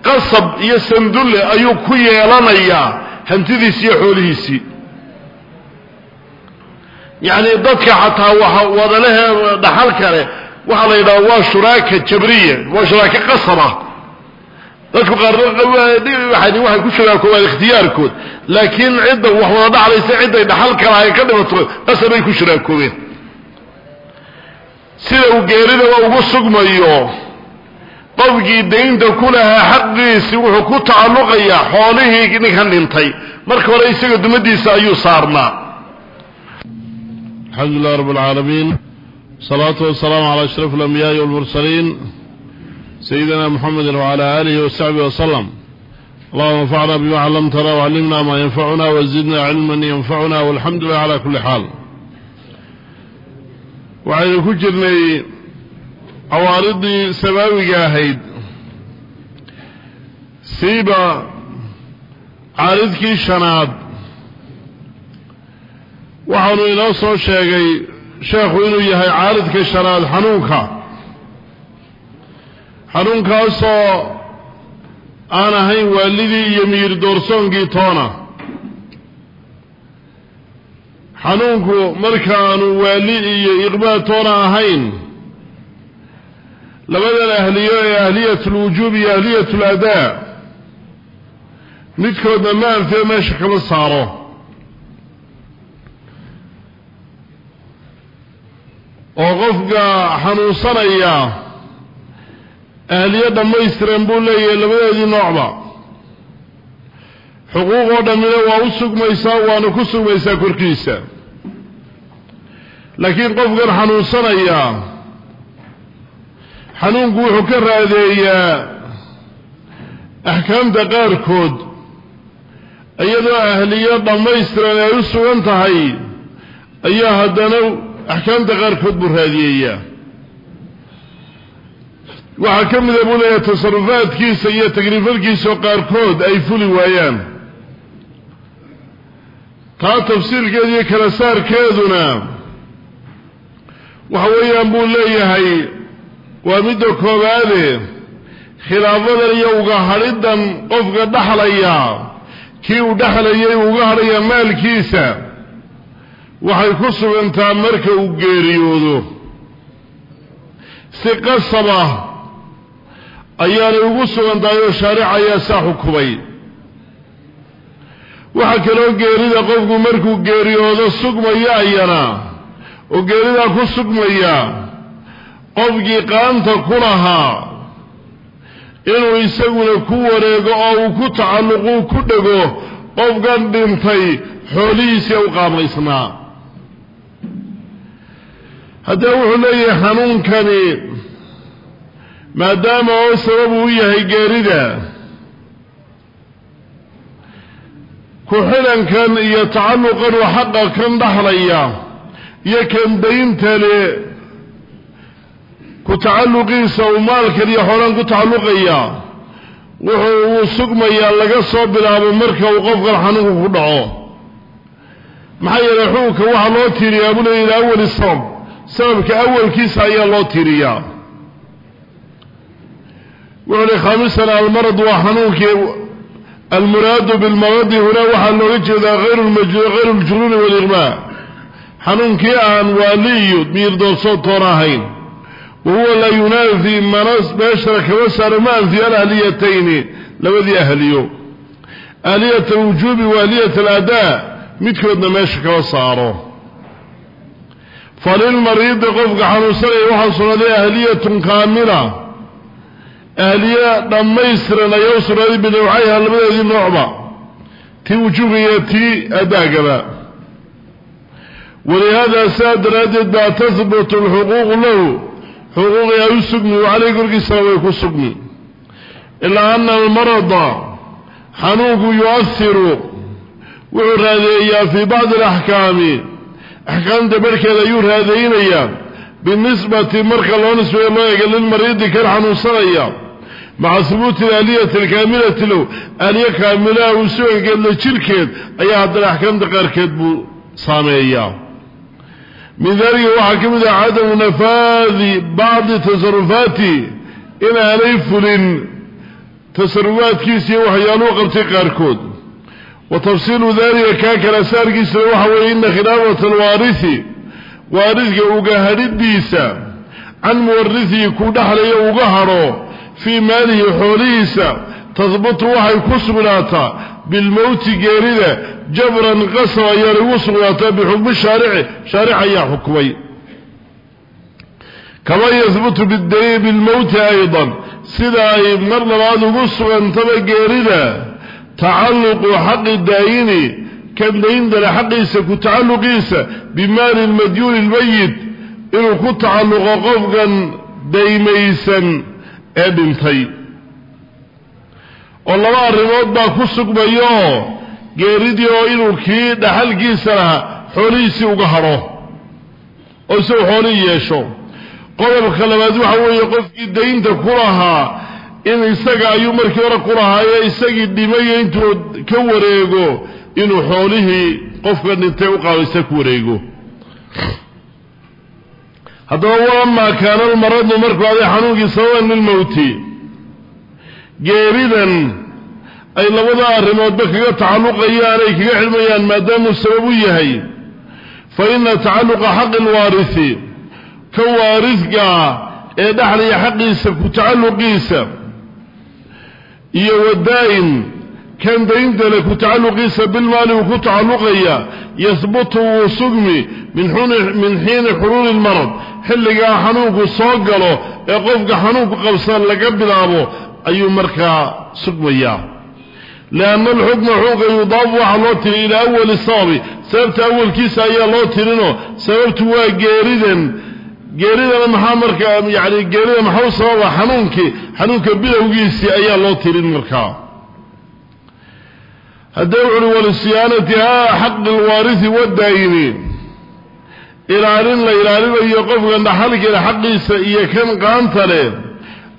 qasab iyo sandulle ayuu ku yeelanayaa hantidiisi iyo xoolihiisii yacni dadka xataa waxa wadalehe dhaxal kale waxaa la yidhaha waa shuraaka jabriya waa shuraaka qasaba dadku qaarwaxay ku shuraakoobaan ikhtiyaarkood. Laakiin cidda wax wada dhaclaysa cidday dhaxal kala ay ka dhimato qasabay ku shuraakoobeen sida uu geeridaba ugu sugmayo qofkii daynta ku lahaa xaqiisi wuxuu ku tacalluqayaa xoolihii ninkan dhintay. Marka hore isaga dumadiisa ayuu saarnaa. Alxamdu lilah rab alcaalamiin salaatu wasalaamu calaa ashraf alambiyaai walmursaliin sayidina muxamedi wcala aalihi wasaxbihi wasalam allahuma anfacna bima callamtana wcallimna maa yanfacuna wazidna cilman yanfacuna walxamdu lilah cala kulli xaal waxaynu ku jirnay cawaaridii samaawiga ahayd. Siiba caaridkii shanaad. Waxaanu inoo soo sheegay sheekhu inuu yahay caaridka shanaad xanuunka xanuunkaasoo aan ahayn waalidii iyo miyir doorsoonkii toona. Xanuunku markaanu waali iyo iqbaad toona ahayn labadan ahliyo ee ahliyat lwujuub iyo ahliyat ladaa midkoodna ma anfiyo meesha kama saaro. Oo qofka xanuunsanaya ahliyo dhammaystiran buu leeyahay labadeedii noocba. Xuquuq oo dhammina waa u sugmaysaa waana ku sugmaysaa korkiisa. Laakiin qofkan xanuunsanaya xanuunku wuxuu ka raadeeyaa axkaamta qaarkood iyadoo ahliyo dhammaystiran ay u sugan tahay ayaa haddana axkaamta qaarkood buu raadiyeeyaa waxaa ka mida buu leeyahay tasarufaadkiisa iyo takliifadkiisaoo qaarkood ay fuli waayaan. Taa tafsiilkeeda iyo kala saarkeeduna waxa weeyaan buu leeyahay waa midda koobaade khilaafadan iyo uga hadhidan qofka dhaxlaya kii uu dhexlayay uga hadhaya maalkiisa waxay ku sugantaa marka uu geeriyoodo. Si qasaba ayaanay ugu sugantahay oo shaaric ayaa saa xukumay waxaa kaloo geerida qofku markuu geeriyoodo sugmaya ayana oo geeridaa ku sugmaya qofkii qaanta ku lahaa inuu isaguna ku wareego oo uu ku tacalluquu ku dhego qofkan dhintay xoolihiisii u qaamaysnaa haddaba wuxuu leeyahay xanuunkani maadaama oo sababu u yahay geerida. Ku-xidhankan iyo tacalluqan uu xaqa kan dhaxlaya iyo kan daynta le ku tacalluqiisa uu maalkan iyo xoolaan ku tacalluqaya wuxuu uu sugmayaa laga soo bilaabo marka uu qofkan xanuunku ku dhaco. Maxaa yeelay xukunka waxaa loo tiiriyaa buu leeya ila awali sabab. Sababka awalkiisa ayaa loo tiiriyaa wuxuu li khamisan almarad waa xanuunkii almuraadu bilmaradi huna. Waxaa looga jeedaa hayru ljururi waliqmaa xanuunkii aan waali iyo miir doorsood toona ahayn. Wa huwa laa yunaafi meeshana kama saaro ma anfiyo alahliyatayni labadii ahliyo. Ahliyat alwujuubi wa ahliyat aladaa midkoodna meesha kama saaro. Falilmariidi qofka ahliye dhammaystiran ayaa u sugnaaday binawcayha labadeedii noocba tii wujuuba iyo tii adaagaba. Walihaada saa daraaddeed baa tahbutu alxuquuqu lahu. Xuquuqii ay u sugmi caleyh korkiisana way ku sugmi. Ilaa ana almarada xanuunku yu'ahiru wuxuu raadeeyaa fii bacdi alaxkaami. Axkaamta barhkeeda ayuu raadaynayaa. Binisbati marka loo nisbeeyo loo eega lilmariidi kan xanuunsanaya maca hubuuti alaaliyati alkaamilati low aaliye kaamilaha uu sugankeedla jirkeed ayaa haddana axkaamta qaarkeed buu saameeyaa. Min dalika waxaa ka mid ah cadamu nafaadi bacdi tasarufaati in aanay fulin tasarufaadkiisa iyo waxyaaluhu qabtay qaarkood. Wa tafsiilu dalika kaa kala saarkiisana waxa weeye ina khilaafata alwaarisi waaridka ugahadhidiisa can muwarisihi ku dhexlaya uga hadho fii maalihi xoolihiisa tahbutu waxay ku sugnaataa bilmowti geerida jabran qasab ayaana ugu sugnaataa bixukmi shaarici shaaric ayaa xukmay. Kama yahbutu bilmowti aydan sida ay mar labaad ugu sugantaba geerida tacalluqu xaqi daayini kan dayndale xaqiisa ku tacalluqiisa bimaali lmadyuuni lmayit inuu ku tacalluqo qofkan daymaysan ee dhintay. Oo laba arrimood baa ku sugmayo geeridii oo inuu kii dhaxalkiisa lahaa xoolihiisii uga hadho oo isagu xoolihii yeesho. Qodobka labaad waxa weeye qofkii daynta ku lahaa in isaga ayuu markii hore ku lahaaye isagii dhimayo intuu ka wareego inuu xoolihii qofka dhintay u qaabaysa ku wareego haddaba walamaa kaana almaradu markuu aday xanuunkii sababan lilmowti geeridan ay labada arrimoodba kaga tacalluqayaan ay kaga xidhmayaan maadaamuu sabab u yahay fa ina tacalluqa xaqi alwaarisi ka waariskaa ee dhexlaya xaqiisa ku tacalluqiisa iyo wadaa-in kan dayntale ku tacalluqiisa bilmaali uu ku tacalluqaya yahbutu wuu sugmi min xiini xuluuli lmarad xilligaa xanuunku soo galo ee qofka xanuunku qabsan laga bilaabo ayuu markaa sugmayaa. Lianna alxukma xukunka yudaafu waxaa loo tiri ilaa awali sababi. Sababta awalkiisa ayaa loo tirinoo sababtu waa geeridan. Geeridana maxaa markaa yani geerida maxau sababa xanuunkii xanuunka bilowgiisii ayaa loo tirin markaa haddee wuxuuhi walisiyaanati ha xaqi alwaarisi wadaayini ilaalin la ilaalinayo qofkan dhaxalkeeda xaqiisa iyo kan qaanta leh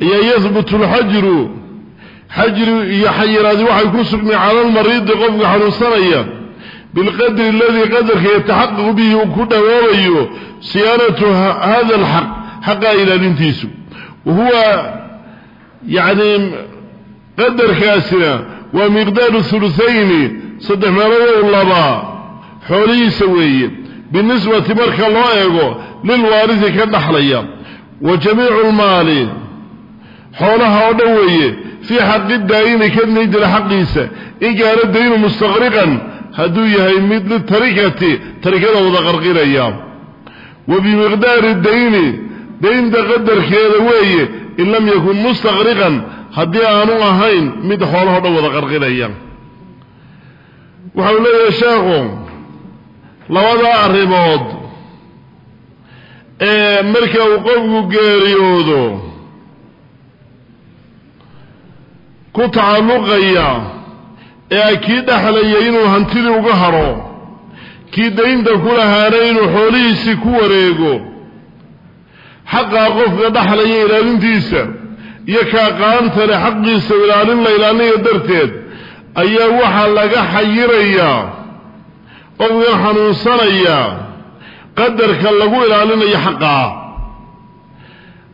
ayaa yahbutu lxajru xajri iyo xayiraadi waxay ku sugmay cala almariidi qofka xanuunsanaya. Bilqadri aladii qadarka yataxaqaqu bihi uu ku dhawoobayo siyaanatu hada alxaq xaqaa ilaalintiisu. Wa huwa yani qadarkaasina waa miqdaaru hulutayni saddex meeloodou labaa xoolihiisa weeye binisbati marka loo eego lilwaarisi ka dhaxlaya wa jamiicu lmaali xoolaha oo dhan weeye fii xaqi daayini ka naydila xaqiisa in kaana daynu mustaqriqan hadduu yahay mid litarikati tarikada wada qarqinaya wa bimiqdaari dayni daynta qadarkeeda weeye in lam yakun mustaqriqan haddii aanu ahayn mid xoolaho dhan wada qarqinaya waxau leeyahay sheekhu labadaa arrimood ee marka uu qofku geeriyoodo ku tacalluqaya ee kii dhexlaya inuu hantidii uga hadho kii daynta ku lahaana inuu xoolihiisii ku wareego xaqaa qofka dhexlaya ilaalintiisa iyo kaa qaantale xaqiisa ilaalin la ilaalinayo darteed ayaa waxaa laga xayirayaa qofkan xanuunsanaya. Qadarka lagu ilaalinayo xaqaa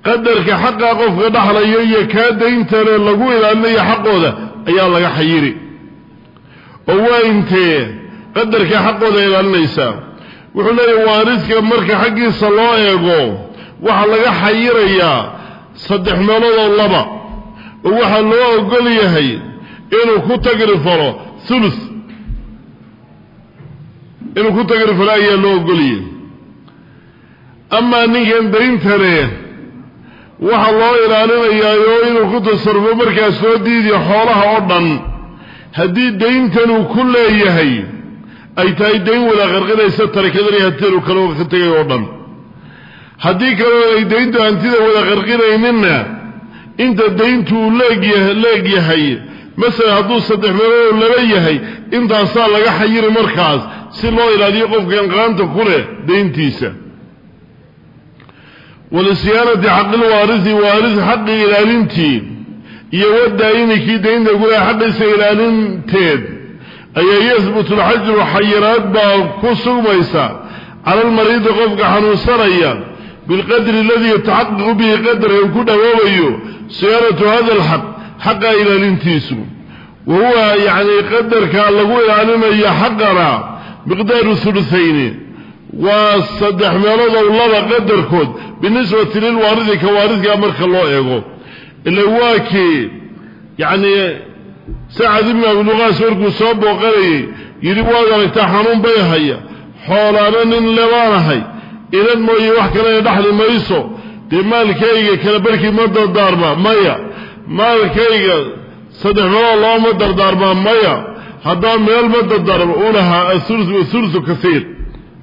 qadarka xaqaa qofka dhexlaya iyo kaa dayntale lagu ilaalinayo xaqooda ayaa laga xayiri. Oo waa intee qadarka xaqooda ilaalinaysaa wuxuu leeyahy waaridka marka xaggiisa loo eego waxaa laga xayirayaa saddex meeloodoo laba. Oo waxaa loo ogol yahay inuu ku tagri falo thuluth inuu ku tagri falo ayaa loo ogolyahay amaa ninkan dayntale waxaa loo ilaalinayaa oo inuu ku tasarufo markaas soo diidiyo xoolaha oo dhan. Haddii dayntan uu ku leeyahay ay tahay dayn wada qarqinaysa tarikadani hantidu kaloo ka tegay oo dhan. Haddii kaloo ay dayntu hantida wada qarqinayninna inta dayntu uu leeg yahay masalan hadduu saddex meeloodoo laba yahay intaasaa laga xayiri markaas si loo ilaaliyo qofkan qaanta ku leh dayntiisa. Walisiyaanati xaqilwaarisi waaris xaqii ilaalintii iyo wadaayini kii daynta ku leh xaqiisa ilaalinteed. Ayaa yahbutu lxajru xayiraad baa ku sugmaysa cala almariidi qofka xanuunsanaya bilqadri aladii yataxaqiqu bihi qadarka uu ku dhawoobayo siyaaratu hada alxaq xaqa ilaalintiisu. Wa huwa qadarka lagu ilaalinayo xaqana miqdaaru hulutayni waa saddex meelood laba qadarkood. Binisbati lilwaaridi ka waaridkaa marka loo eego. Ila waa kii yacni sacad ibnu abiluqaas markuu soo booqanayay yidhi waad aragtaa xanuun bay haya xoolaana nin lebaanahay inan mooye wax kalena dhaxli mayso. Dee maalkayga kala barkii ma dardaarma maya. Maalkayga saddex meelood looma dardaarmaa maya haddaba meel ma dardaarma u lahaa athulu wathuluthu kaiir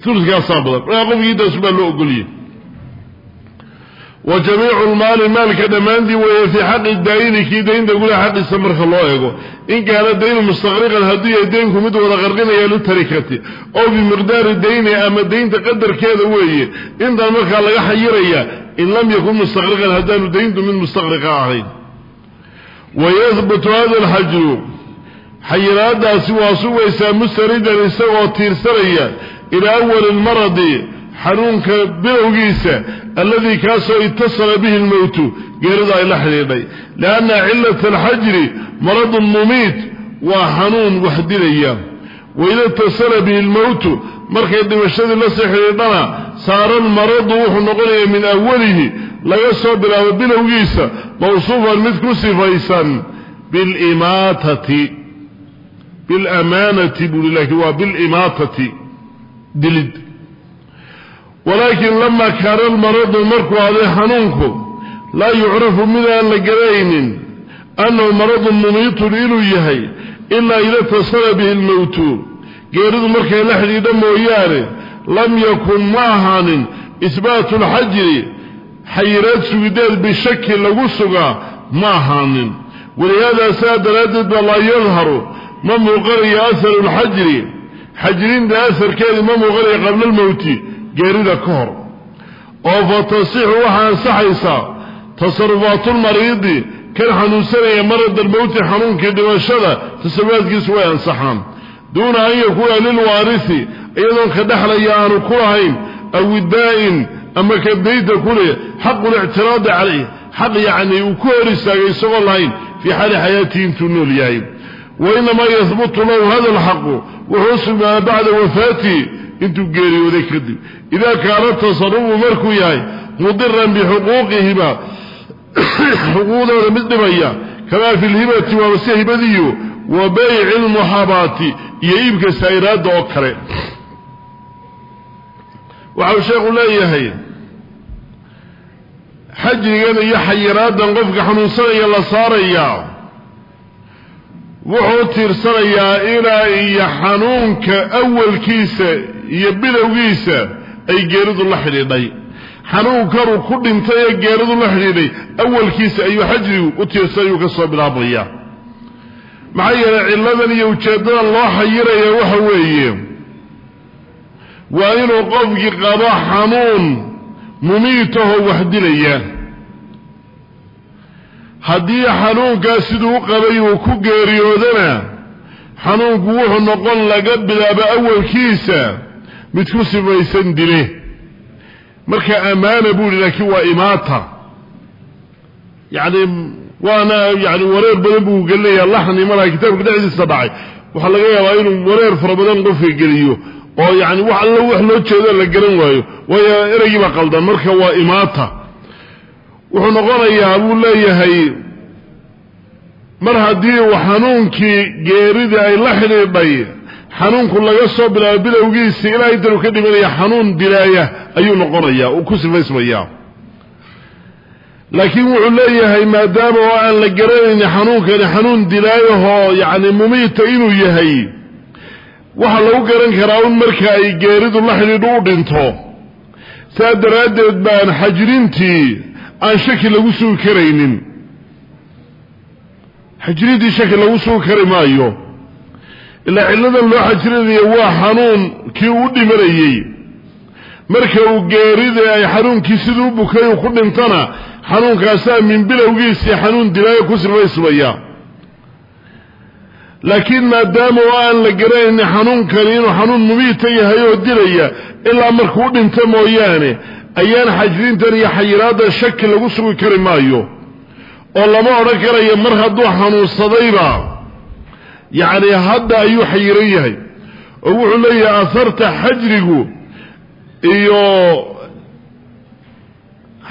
ulukaasaa badan. Markaa baa loo ogoliyey. Wa jamiicu lmaali maalka dhammaantii weeye fii xaqi daayini kii daynta gulaha xaqiisa marka loo eego. In kaana daynu mustaqriqan hadduu yahay daynku mid wada qarqinaya litarikati oo bimiqdaari dayni ama daynta qadarkeeda weeye. Intaan markaa laga xayiraya in lam yakun mustaqriqan haddaanu dayntu mid mustaqriqa ahayn. Wayahbutu hada alxajru xayiraadaasi waa sugaysaa mustaridan isagoo tiirsanaya ilaa awali lmaradi xanuunka bilowgiisa alladii kaasoo itasala bihi lmowtu geerida ay la xidhiidhay. Lianna cilata alxajri maradun mumiit waa xanuun wax dilaya waida itasala bihi lmowtu markay dhimashadii la xidhiidhana saara almaradu wuxuu noqonayaa min awalihi laga soo bilaabo bilowgiisa mawsuufan mid ku sifaysan bilimaatati bilamaanati buu laakiin waa bilimaatati dilid walaakin lama kaana almaradu markuu aday xanuunku laa yucrafu mid aan la garaynin annahu maradun mumiitun inuu yahay ilaa ida tasala bihi lmowtu geeridu markay la xidhiidho mooyaane lam yakun ma ahaanin isbaatu lxajri xayiraad sugideed bishaki lagu sugaa ma ahaanin walihaada saa daraaddeed ba laa yadharu ma muuqanayo aharu lxajri xajrinta asarkeedii ma muuqanaya qabla almowti geerida ka hor. Oo fa tasixu waxaa ansaxaysaa tasarufaatulmariidi kan xanuunsanaya marad almowti xanuunkii dhimashada tasarufaadkiisu way ansaxaan. Duuna an yakuuna lilwaarisi iyadoon ka dhexlaya aanu ku lahayn aw idaa'in ama ka dayta kule xaqu lictiraadi calayh xaq yacni uu ku hor istaagay isagoo lahayn fii xaali xayaatihi intuu nool yahay wainamaa yahbutu lahu hada alxaqu wuxuu sugnaada bacda wafaatihi intuu geeriyooday kadib idaa kaana tasarufu markuu yahay mudiran bixuquuqihima xuquuqdooda mid dhibaya kamaa fi lhibati waabase hibadiyo wa bayci lmuxaabaati iyo iibka saa'iraadda oo kale waxau sheekhu leeyahay xajrigan iyo xayiraadan qofka xanuunsanaya la saarayaa wuxuu tiirsanayaa ilaa iyo xanuunka awalkiisa iyo bilowgiisa ay geeridu la xidhiidhay. Xanuunkanuu ku dhintay ee geeridu la xidhiidhay awalkiisa ayuu xajrigu u tiirsan ayuu ka soo bilaabaya maxaa yeelay cilladan iyo ujeeddadan loo xayiraya waxa weeye waa inuu qofkii qabo xanuun mumiitahoo wax dilaya haddii xanuunkaas siduu u qabay uu ku geeriyoodana xanuunku wuxuu noqon laga bilaabo awalkiisa mid ku sifaysan dile marka ammaana buu yihi laakiin waa imaata. Yacni waana yani wareer badan buu gelinayaa laxni malaha kitaabka dhexdiisa dhacay. Waxaa laga yaabaa inuu wareer fara badan qofka geliyo oo yani wax allo wax loo jeedo la garan waayo waayo ereygiiba qaldan marka waa imaata wuxuu noqonayaa buu leeyahay mar haddii uu xanuunkii geeridii ay la xidhiidhay xanuunku laga soo bilaabo bilowgiisii ilaa intanuu ka dhimanaya xanuun dilaaya ayuu noqonayaa uu ku sifaysmayaa laakiin wuxuu leeyahay maadaama oo aan la garanayni xanuunkani xanuun dilaayahoo yacni mumiita inuu yahay waxaa lagu garan karaa un marka ay geeridu la xidhiidho u dhinto. Saa daraaddeed baan xajrintii aan shaki lagu sugi karaynin. Xajrintii shaki lagu sugi kari maayo ilaa cilladan loo xajrinaya waa xanuun kii u dhimanayey. Marka uu geerida ay xanuunkii siduu u bukay uu ku dhintana xanuunkaasaa min bilowgiisii xanuun dilaayo ku sifaysmaya laakiin maadaama oo aan la garanaynin xanuunkani inuu xanuun mubiita yahay oo dilaya ilaa markuu dhinto mooyaane ayaan xajrintan iyo xayiraaddan shaki lagu sugi kari maayo oo lama odhan karayo mar hadduu xanuunsadayba. Yacni hadda ayuu xayiran yahay oo wuxuu leeyahay asarta xajrigu iyo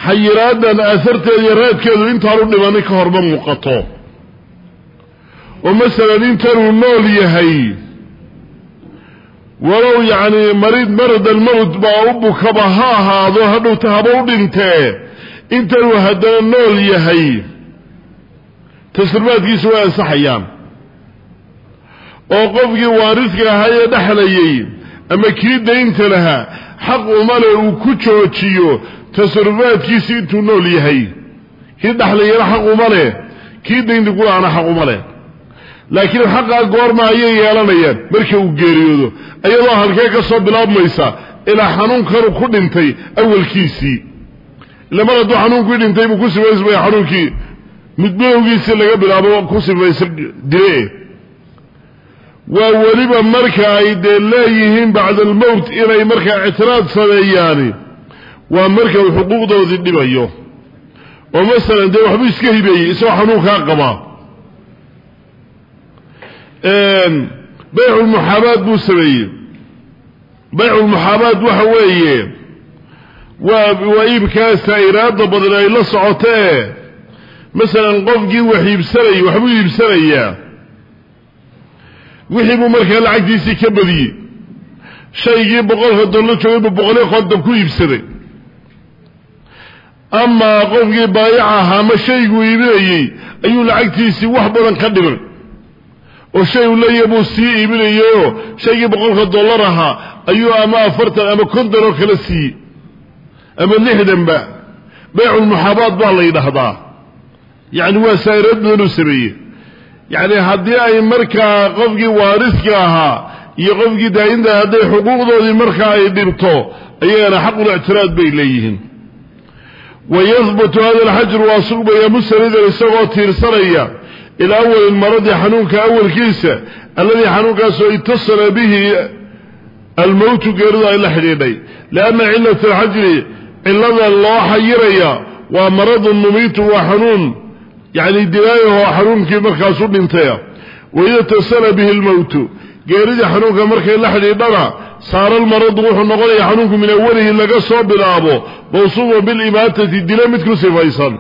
xayiraaddan asarteeda iyo raadkeedu intaanu dhimanin ka horma muuqato. Oo masalan intanuu nool yahay walow yacni marid marad almowt baa u bukaba ha ahaado hadhowta haba u dhintee intanuu haddana nool yahay tasribaadkiisu way ansaxayaan. Oo qofkii waaridka ahaa ee dhexlayay ama kii daynta lahaa xaq umale uu ku joojiyo tasarufaadkiisi intuu nool yahay. Kii dhexlayana xaq uma leh kii daynta kulahaana xaq uma leh laakiin xaqaa goorma ayay yeelanayaan marka uu geeriyoodo iyadoo halkee ka soo bilaabmaysa ilaa xanuunkanu ku dhintay awalkiisii. Ila mar hadduu xanuunkii dhintay buu ku sifaysmaya xanuunkii. Mudbilowgiisii laga bilaabo ku sifaysa dile waa weliba marka ay dee leeyihiin bacda almowt inay markaa ictiraad sameeyaani waa marka uu xuquuqdoodii dhibayo. Oo masalan dee waxbuu iska hibeeyey isagoo xanuunkaa qabaa bayculmuxaabaad buu sameeyey. Bayculmuxaabaad waxa weeye waa waa iibkaasa iraada badan ay la socotee masalan qofkii wax iibsanayay waxbuu iibsanayaa wixii buu markaa lacagtiisii ka badiyey. Shaygii boqolka dollar joogay buu boqoliyo konton ku iibsaday. Amaa qofkii baayaca ahaa ama shayguu iibinayey ayuu lacagtiisii wax badan ka dhiman oo shay uu leeyahay buu sii iibinayayoo shaygii boqolka dollar ahaa ayuu ama afartan ama konton oo kale siiyey ama lixdanba bayculmuxaabaad baa la yidhaahdaa. Yacni waa saa'irad badanuu sameeyey. Yacni haddii ay markaa qofkii waariska ahaa iyo qofkii daayinta hadday xuquuqdoodii markaa ay dhibto ayagana xaqulictiraad bay leeyihiin. Wayahbutu hada alxajru waa sugmaya musanidan isagoo tiirsanaya ilaa awali maradi xanuunka awalkiisa alladii xanuunkaasoo itasala bihi almowtu geeridu ay la xidhiidhay. Lianna cilata alxajri cilada loo xayiraya waa maradun mumiitu waa xanuun yacni dilaayahoo xanuunkii markaasu dhintaya waida tasala bihi almowtu geeridii xanuunka markay la xidhiidhana saara almaradu wuxuu noqonaya xanuunku min awalihi laga soo bilaabo mawsuufa bilimaatati dilo mid ku sifaysan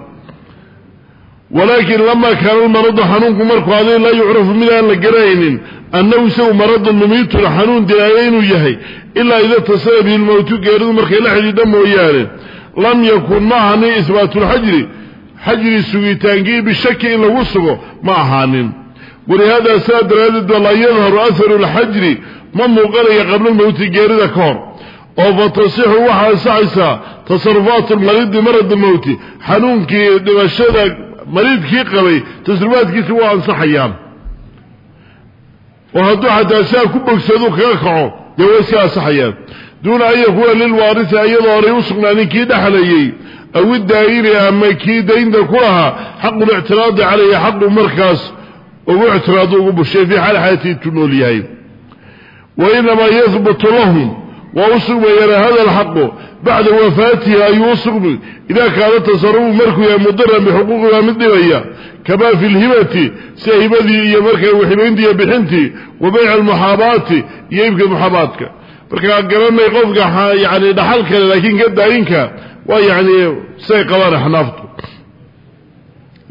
walaakin lamaa kaana almaradu xanuunku markuu aday laa yucrafu mid aan la garanaynin annahu isagu maradun mumiitun xanuun dilaayo inuu yahay ilaa ida tasala bihi lmowtu geeridu markay la xidhiidha mooyaane. Lam yakun ma ahanin ihbaatu lxajri xajri sugitaankii bishaki in lagu sugo ma ahaanin. Walihaada saa daraaddeed ba laa yadharu aharu lxajri ma muuqanaya qabla lmowti geerida ka hor. Oo fa tasixu waxaa ansaxaysaa tasarufaat lmaridi marad mowti xanuunkii mariidkii qabay tasarufaadkiisi waa ansaxayaan. Oo hadduu xataa saa ku bogsadu kaga kaco dee way iska ansaxayaan. Duuna an yakuuna lilwaarisi iyadoo horay u sugnaanin kii dhexlayey aw ama kii daynta ku lahaa xaqu lictiraadi caleyhi xaqu markaas ugu ictiraado ugu bushay fii xaali xayatii intuu nool yahay. Wa inamaa yahbutu lahum waa u sugmayana hada alxaqu bacda wafaatihi ayuu sugmi idaa kaana tasarufu markuu yahay mudiran bixuquuqiha mid dhibaya kamaa fi lhibati sida hibadii iyo markaa wixibayntii iyo bixintii wa bayci almuxaabaati iyo iibka muxaabaadka. Markaa garanay qofka yani dhaxal kale laakiin ka daayinka waa yani siday qabaan axnaaftu.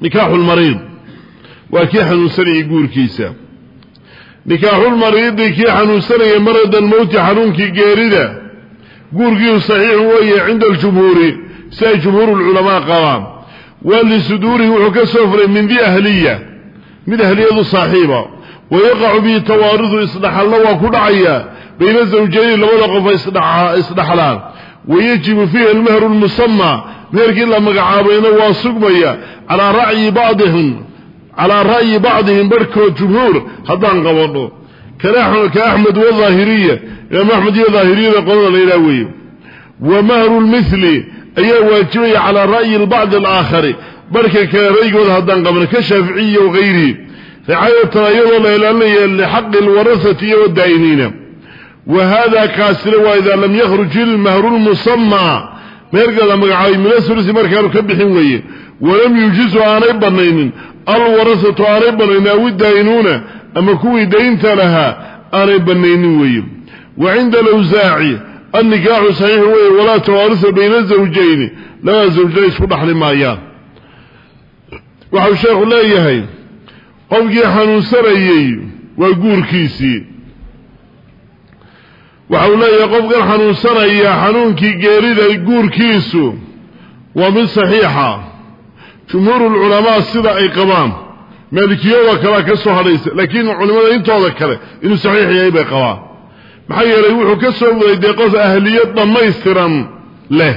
Nikaaxu lmariid waa kii xanuunsanayay guurkiisa. Kii xanuunsanaya maradan mowti xanuunkii geerida guurkiisu saxiixu weeye cinda aljumhuuri si ay jumhuurulculamaa qabaan. Waa lisuduurihi wuxuu ka soo furay min di ahliya mid ahliyadu saaxiiba wa yaqacu bihi tawaaridu isdhaxalna waa ku dhacaya bayna zawjayni labada qofa isdhaxlaan. Wayajibu fiihi almehru lmusamaa meherkii la magacaabayna waa sugmaya calaa ra'yi bacdihim calaa ra'yi bacdihim barhkood jumhuur haddaan qabano ka axmed wadaahiriya imaam axmed iyo daahiriyada qolada la yidhaha weeye. Wa mahru lmithli ayaa waajibaya calaa ra'yi lbacdi alaakhari. Barhka kale ra'yigooda haddaan qabno ka shaaficiyi wagayrihi ricaayatan iyadoo la ilaalinaya lixaqi lwarasati iyo wadaa'iniina wa hada kaasina waa idaa lam yakhruj ilmahru lmusamaa meherka la magacaabay mina sulusi markaanu ka bixin weeye. Walam yujizu aanay banaynin alwarasatu aanay banaynin aw ama kuwii daynta lahaa aanay banaynin weeye wa cinda alawsaaci annikaaxu saxiixu weeye walaa tawaarusa bayna zawjayni labada zawjna isku dhaxli maayaan waxau sheekhu leeyahay qofkii xanuunsanayey waa guurkiisii waxau leeyahay qofkan xanuunsanaya xanuunkii geerida guurkiisu waa mid saxiixa jumhuurulculamaa sida ay qabaan maalikiyada kalea ka soo hadhaysa laakiin culimmada intooda kale inuu saxiix yahay bay qabaan maxaa yeelay wuxuu ka soo waday dee qof ahliyad dhammaystiran leh.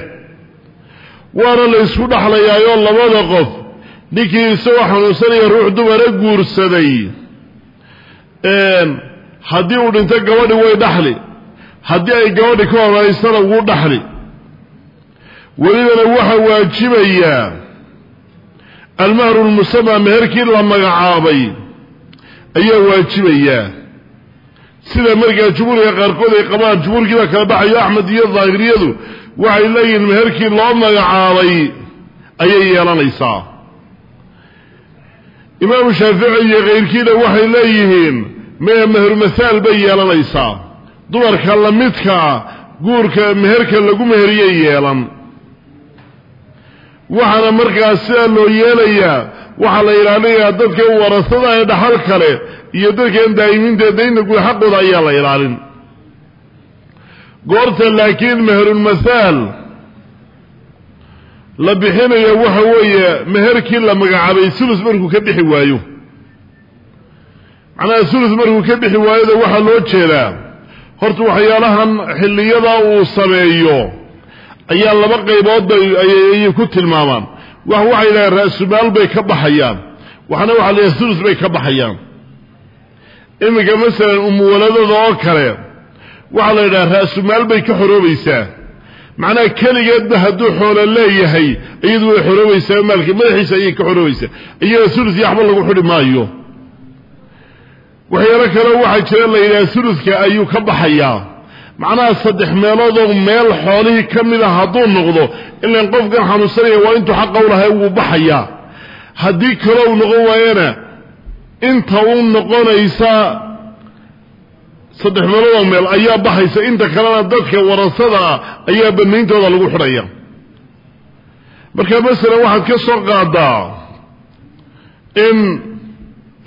Waana la ysku dhaxlayaayoo labada qof ninkii isagoo xanuunsanaya ruux dumara guursaday. Haddii uu dhinto gabadhi way dhaxli. Haddii ay gabadhi ka horaysana wuu dhaxli. Welibana waxaa waajibayaa almahru lmusamaa meherkii la magacaabay ayaa waajibayaa sida markaa jumhuuriga qaarkood ay qabaan jumhuurkiibaa kala baxayo axmed iyo daahiriyadu waxay leeyihiin meherkii loo magacaabay ayay yeelanaysaa. Imaamu shaafici iyo kayrkiina waxay leeyihiin mee mehermahaal bay yeelanaysaa. Dumarka lamidkaa guurka meherka lagu meheriyay yeelan waxaana markaas sidaa loo yeelayaa waxaa la ilaalinayaa dadka warasada ee dhaxal kale iyo dadkan daa'imiinta daynta guud xaqooda ayaa la ilaalin. Goorta laakiin meherulmahaal la bixinayo waxa weeye meherkii la magacaabay sulus markuu ka bixi waayo. Macnaha sulus markuu ka bixi waayoda waxaa loo jeedaa horta waxyaalahan xilliyada uu sameeyo ayaa laba qaybood ayay ku tilmaamaan. Wax waxay yidhahaan ra-sumaal bay ka baxayaan. Waxna waxa la yidhaha sulus bay ka baxayaan. Iminka masalan umuwaladada oo kale waxaa la yidhaha ra-sumaal bay ka xoroobaysaa. Macnaha keligeedba hadduu xoolo leeyahay iyadu way xoroobaysaa maalka madaxiisa ayay ka xoroobaysaa. Iyada sulus iyo waxba lagu xidhi maayo. Waxyaalo kale waxaa jira la yidhaha suluska ayuu ka baxayaa macnaha saddex meeloodoo meel xoolihii ka mid a hadduu noqdo ilan qofkan xanuunsanaya waa intuu xaqa u lahay wuu baxayaa. Haddii kale uu noqon waayana inta u noqonaysa saddex meeloodoo meel ayaa baxaysa inta kalena dadka warasada ah ayaa banayntooda lagu xidhaya. Marka masalan waxaad ka soo qaadaa in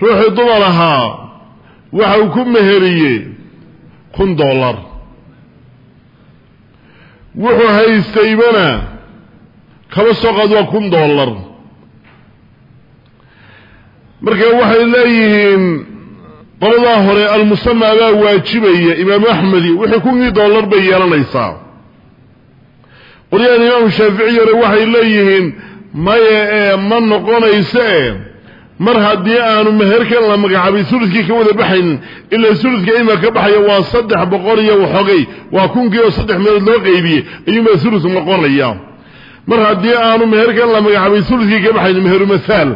ruuxii dumar ahaa waxa uu ku meheriyey kun dollar wuxuu haystaybana kaba soo qaad waa kun dollar. Marka waxay leeyihiin qoladaa hore almusamaa baa waajibaya imaamu axmedi wixii kunkii dollar bay yeelanaysaa. Qolyahan imaamu shaaficiyore waxay leeyihiin maya ee ma noqonayso e mar haddii aanu meherkan la magacaabay suluskii ka wada baxaynin ilaa suluska ima ka baxaya waa saddex boqol iyo waxoogay waa kunkii oo saddex meelood loo qaybiyey ayuunbaa sulus noqonaya mar haddii aanu meherkan la magacaabay suluskii ka baxaynin meheru mahaal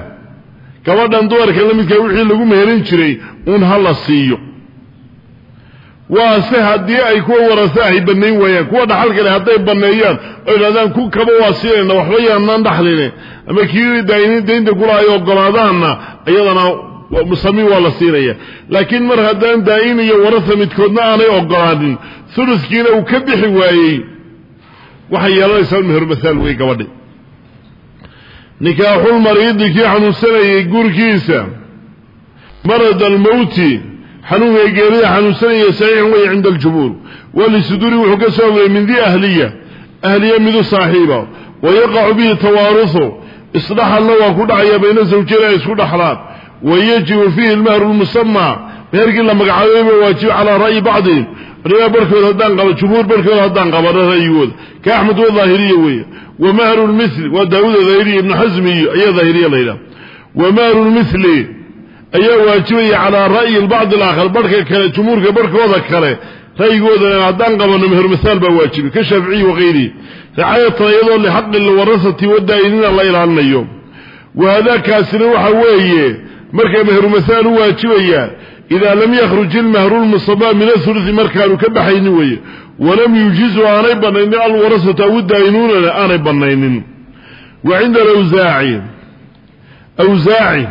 gabadhan dumarka la midkaa wixii lagu meherin jiray uun ha la siiyo. Waase haddii ay kuwa warasa banayn waayaan kuwa dhaxal kale hadday baneeyaan oo idhahdaan ku kaba waa siinayna waxba yaanaan dhaxline ama kii daayiniin daynta kula ay ogolaadaanna iyadana musamiin waa la siinaya. Laakiin mar haddaan daayin iyo warasa midkoodna aanay ogolaanin suluskiina uu ka bixi waayey waxay yeelanaysaa meher mahaal wey gabadhi. Nikaaxul mariidi kii xanuunsanayay gurkiisa marad almowti xanuunka geerida xanuunsanaya saxiixun wey cinda aljumhuur walisuduuri wuxuu ka soo arooriyey min ahliya ahliya midu saaxiiba wa yaqacu bihi tawaaruhu isdhaxalna waa ku dhacaya bayna zawjayni ay isku dhaxlaan. Wa yajibu fiihi lmahru lmusamaa meherkii la magacaabay ba waajib calaa ra'yi bacdihim. Culimada barhkood haddaan qaba jumhuur barhkood haddaan qabano ra'yigooda. Ka axmed waa daahiriya weeye. Wa mahru lmithli waa daawuda daahiriya ibnu xasmi iyo ayaa daahiriya la yidhaha. Wa mahru lmithli ayaa waajibaya calaa ra'yi lbacdi alaakhar barhka kale jumhuurka barhkooda kale. Ra'yigoodana haddaan qabano meher mahaal baa waajibi ka shaaficiyi wakayrihi ricaayatan iyadoo lixaqi lwarasati wadaa'iniina la ilaalinayo. Wahaadaakaasina waxa weeye markaa mehru mahaal u waajibayaa idaa lam yakhruj ilmahru lmusabaa min athuluthi markaanu ka baxayni weeye. Walam yujizu aanay banaynin alwarasatu aw daa'inuunana aanay banaynin wa cinda alawsaaci awsaaci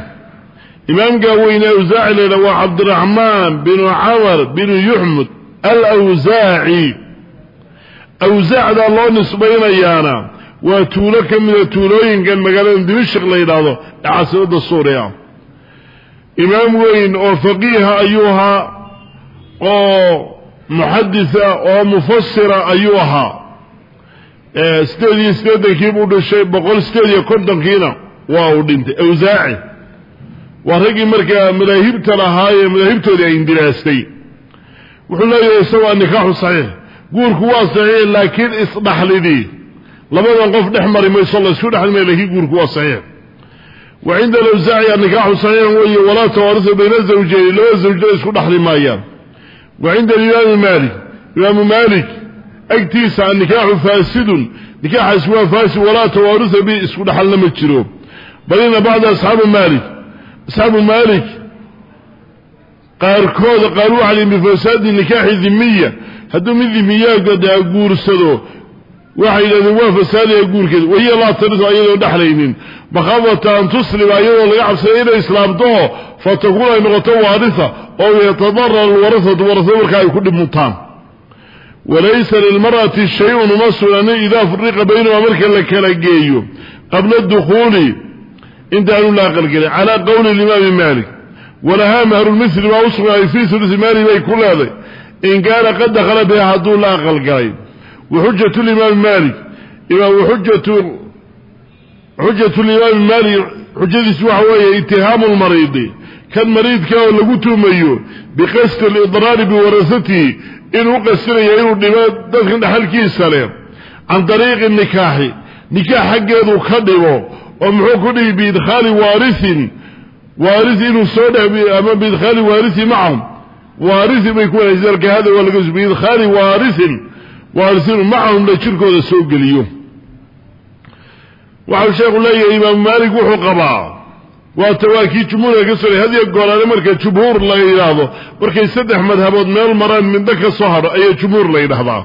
imaamkaa weyne awsaaci laydha waa cabdiraxmaan binu camar binu yuxmud alawsaaci awsaacdaa loo nisbaynayaana waa tuulo ka mida tuulooyinkan magaalada dimashik la yidhaahdo ee caasimada suuriya. Imaam weyn oo faqiiha ayuu ahaa oo muxaditha oo mufasira ayuu ahaa. Sideed iyo siddeedankii buu dhashay boqol sideed iyo kontonkiina waa uu dhintay awsaaci waa raggii markaa madaahibta lahaayee madaahibtoodii ay indiraastay. Wuxuu leeyahay isagoo nikaaxu saxiix. Guurku waa saxiix laakiin isdhaxlidii labadan qof dhex mari mayso laysku dhexli may lakiin guurku waa saxiix. Wa cinda alawsaaci annikaaxu saxiixan weeye walaa tawaarisa bayna zawjeyni laba zawjna isku dhexli maayaan. Wa cinda alimaami maalik imaamu maalik agtiisa annikaaxu faasidun nikaaxaas waa faasid walaa tawaarisa bi isku dhexalna ma jiro. Bal bacda asxaabi maalik asxaabu maalik qaarkooda qaar waxaa lihi bifasaadi nikaaxi dimiya hadduu mid dimiyaagada guursado waxay yidhahdeen waa fasaadaya guurkeeda wahiya laa tarisu ayadoo dhexlaynin makhaafata an tuslima iyadoo laga cabsaya inay islaamtaho fatakun ay noqoto waarisa oo yatadarar alwarasatu warasada markaa ay ku dhibmutaan. Walaysa lilmar'ati shay-un uma sugnanin idaa furiqa baynahumaa marka la kala geeyo qabla dukhuuli intaanu la aqalgelin calaa qowli limaami maalik walahaa mahrulmithli baa u sugnaaday fii sulusi maali bay ku leeday in kaana qad dakhala biha hadduu la aqalgalay waxujatu limaami maalik xujatu xujatu limaami maalik xujadiisu waxa weeye itihaamu lmariidi kan mariidka oo lagu tuumayo biqasdi alidraari biwarasatihi inuu qasdinayo inuu dhibo dadkan dhexalkiisa leh can dariiqi nikaaxi nikaax xaggeedu ka dhibo oo muxuu ku dhibi biidkhaali waarisin. Waaris inuu soo dhex ama biidkhaali waarisi macahum waarisi bay ku wanaagsan hada waa laga biidkhaali waarisin. Waarisinu macahum la jirkooda soo geliyo. Waxau sheekhu leeyahay imaamu maalik wuxuu qabaa waa kii jumhuurka ka soo hadiyo goolaale marka jumhuur la yidhaahdo markay saddex madhabood meel maraan midna ka soo hadho ayaa jumhuur la yidhahdaa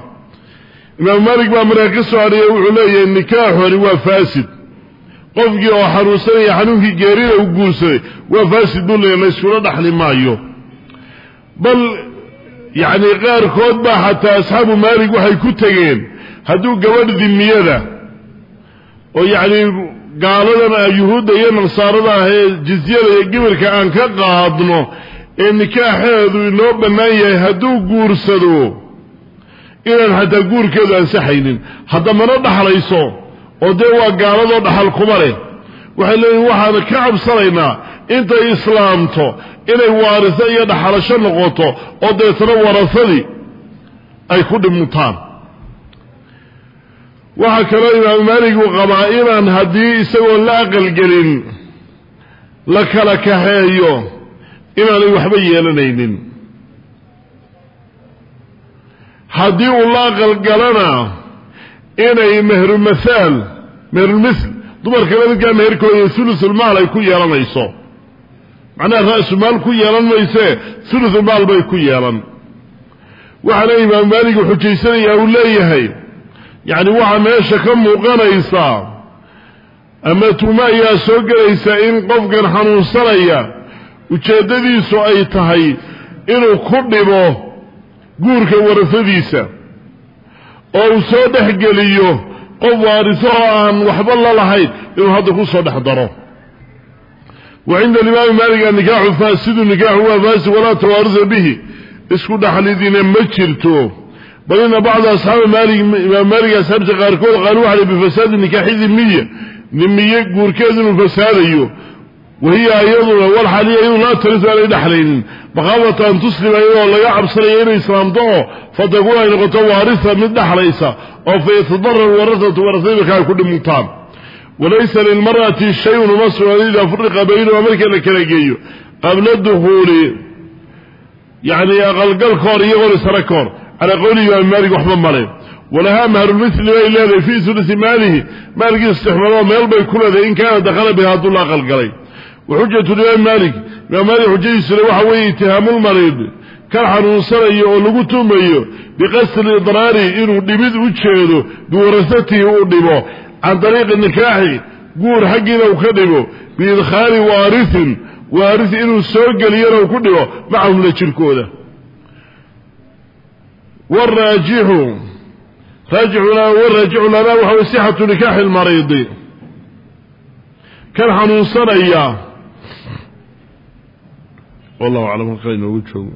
imaamu maalik baa markaa ka soo hadhaya wuxuu leeyahay nikaaxuni waa faasid qofkii oo xanuunsanaya xanuunkii geerida u guursaday waa faasid buu layskula dhaxli maayo. Bal yacni qaarkood baa xataa asxaabu maalik waxay ku tegeen hadduu gabadh dimiyada oo yacni gaaladan yuhuudda iyo nasaarada ah ee jizyada iyo gibirka aan ka qaadno ee nikaaxeedu inoo bannaan yahay hadduu guursado inaan xataa guurkeedu ansaxaynin haddamana dhaxlayso oo dee waa gaaladoo dhaxal kuma leh. Waxay leeyihiin waxaan ka cabsanaynaa intay islaamto inay waariso iyo dhaxalasho noqoto oo deetana warasadii ay ku dhimmutaan. Waxaa kaloo imaamu maalig uu qabaa inaan haddii isagoon la aqalgelin la kala kaxeeyo inaanay waxba yeelanaynin. Haddii uu la aqalgalana inay mehrumathaal mehrulmithl dumarkana midkaa meherkooda thulusulmaal ay ku yeelanayso. Macnaha ra-sumaal ku yeelan maysee thulusulmaal bay ku yeelan. Waxaana imaamu maaligu xujaysanayaa uu leeyahay yacni waxaa meesha ka muuqanaysaa ama tuma ayaa soo gelaysa in qofkan xanuunsanaya ujeeddadiisu ay tahay inuu ku dhibo guurka warasadiisa oo uu soo dhex geliyo qof waariso oo aan waxba la lahayn inuu hadda ku soo dhex daro. Wa cinda alimaami maalik annikaaxu faasidu nikaaxu waa faasid walaa tawaarusa bihi. Isku dhexlidina ma jirto. Bal ina bacda asxaabi maalik imaam maalik asxaabta qaarkood qaalu waxay bifasaadi nikaaxi dimiya dimiye guurkeedu inuu fasaadayo wahiya iyaduna walxaliya iyadu laa tarisu aanay dhexlaynin makhaafata an tuslima iyadoo laga cabsanayo inay islaamto oo fatakuun ay noqoto waarisa mid dhexlaysa oo fa yatadarar warasatu warasada marka ay ku dhimutaan. Walaysa lilmar'ati shayun uma sugnaado idaa furiqa baynahuma marka la kala geeyo. Qabla dukhuuli yacni aqalgal kahor iyagoon isara kahor calaa qowli imaam maalik waxba male walahaa mahrulmithli bay leedahay fii sulusi maalihi. Maalkiisa istixmaalo meel bay ku leedahay wa xujatu imaam maalik. Imaamadi xujadiisuna waxa weeye itihaamulmariid kan xanuunsanayo oo lagu tumayo biqasdi idraari inuu dhibid u jeedo biwarasatihi uu dhibo can dariiqi nikaaxi guur xaggiina uu ka dhibo biidkhaali waarisin waaris inuu soo geliyana uu ku dhibo macahum la jirkooda. Waraajixu waraajixu lana waxa way wallahu aclam halkaa inoogu joogo